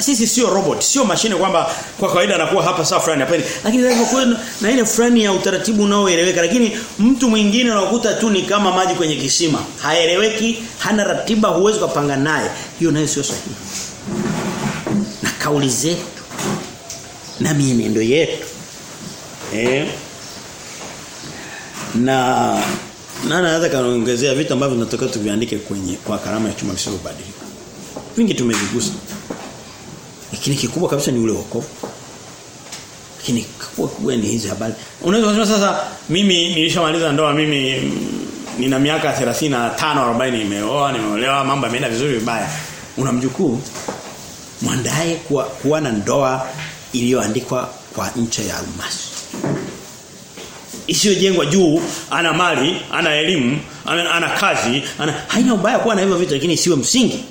sisi sio robot, sio mashine kwamba kwa kawaida anakuwa hapa saa fulani hapa Lakini lazima kuwe na ile fulani ya utaratibu unaoeleweka. Lakini mtu mwingine unakuta tu ni kama maji kwenye kisima. Haeleweki, hana ratiba, huwezi kupanga naye. Hiyo nayo sio sahihi. Na kauli zetu na mienendo yetu. Eh? Na na naweza kaongezea vitu ambavyo tunataka tuviandike kwenye kwa karama ya chuma visivyobadilika. Vingi tumevigusa. Lakini kikubwa kabisa ni ule wokovu. Lakini kikubwa kubwa ni hizi habari. Unaweza kusema sasa mimi nilishamaliza ndoa mimi nina miaka 35 40 nimeoa nimeolewa mambo yameenda vizuri vibaya. Una mjukuu mwandae kuwa, kuwa na ndoa iliyoandikwa kwa ncha ya almasi. Isiyojengwa juu, ana mali, ana elimu, ana, ana kazi, ana haina ubaya kuwa na hivyo vitu lakini isiwe msingi.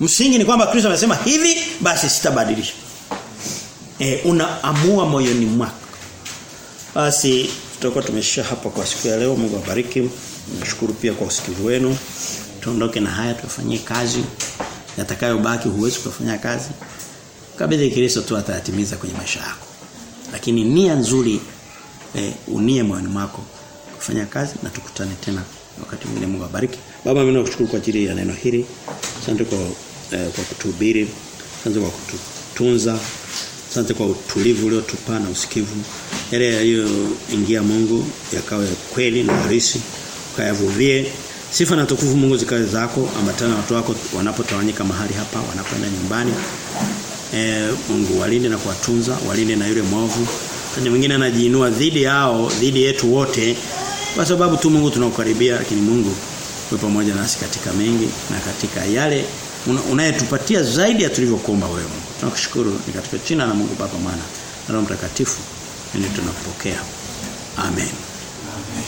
Msingi ni kwamba Kristo anasema hivi basi sitabadilisha. Eh unaamua moyoni mwako. Basi tutakuwa tumesha hapa kwa siku ya leo. Mungu awabariki. Nashukuru pia kwa usikivu wenu. Tuondoke na haya tufanyie kazi. Yatakayobaki huwezi kufanya kazi. Kabidhi Kristo tu atatimiza kwenye maisha yako. Lakini nia nzuri eh, unie moyoni mwako kufanya kazi na tukutane tena wakati mwingine Mungu awabariki. Baba mimi nakushukuru kwa ajili ya neno hili. Asante kwa eh, kwa kutuhubiri. Asante kwa kututunza. Asante kwa utulivu uliotupa na usikivu. Yale yaliyoingia Mungu yakawa ya kweli na halisi. Ukayavuvie. Sifa na tukufu Mungu zikae zako ambatana watu wako wanapotawanyika mahali hapa wanapoenda nyumbani. E, Mungu walinde na kuwatunza, walinde na yule mwovu ni mwingine anajiinua dhidi yao dhidi yetu wote kwa sababu tu Mungu tunakukaribia lakini Mungu wewe pamoja nasi katika mengi na katika yale unayetupatia una zaidi ya tulivyokuomba wewe Mungu. Tunakushukuru ni katika jina la Mungu Baba Mwana na Roho Mtakatifu ndio tunapokea. Amen. Amen.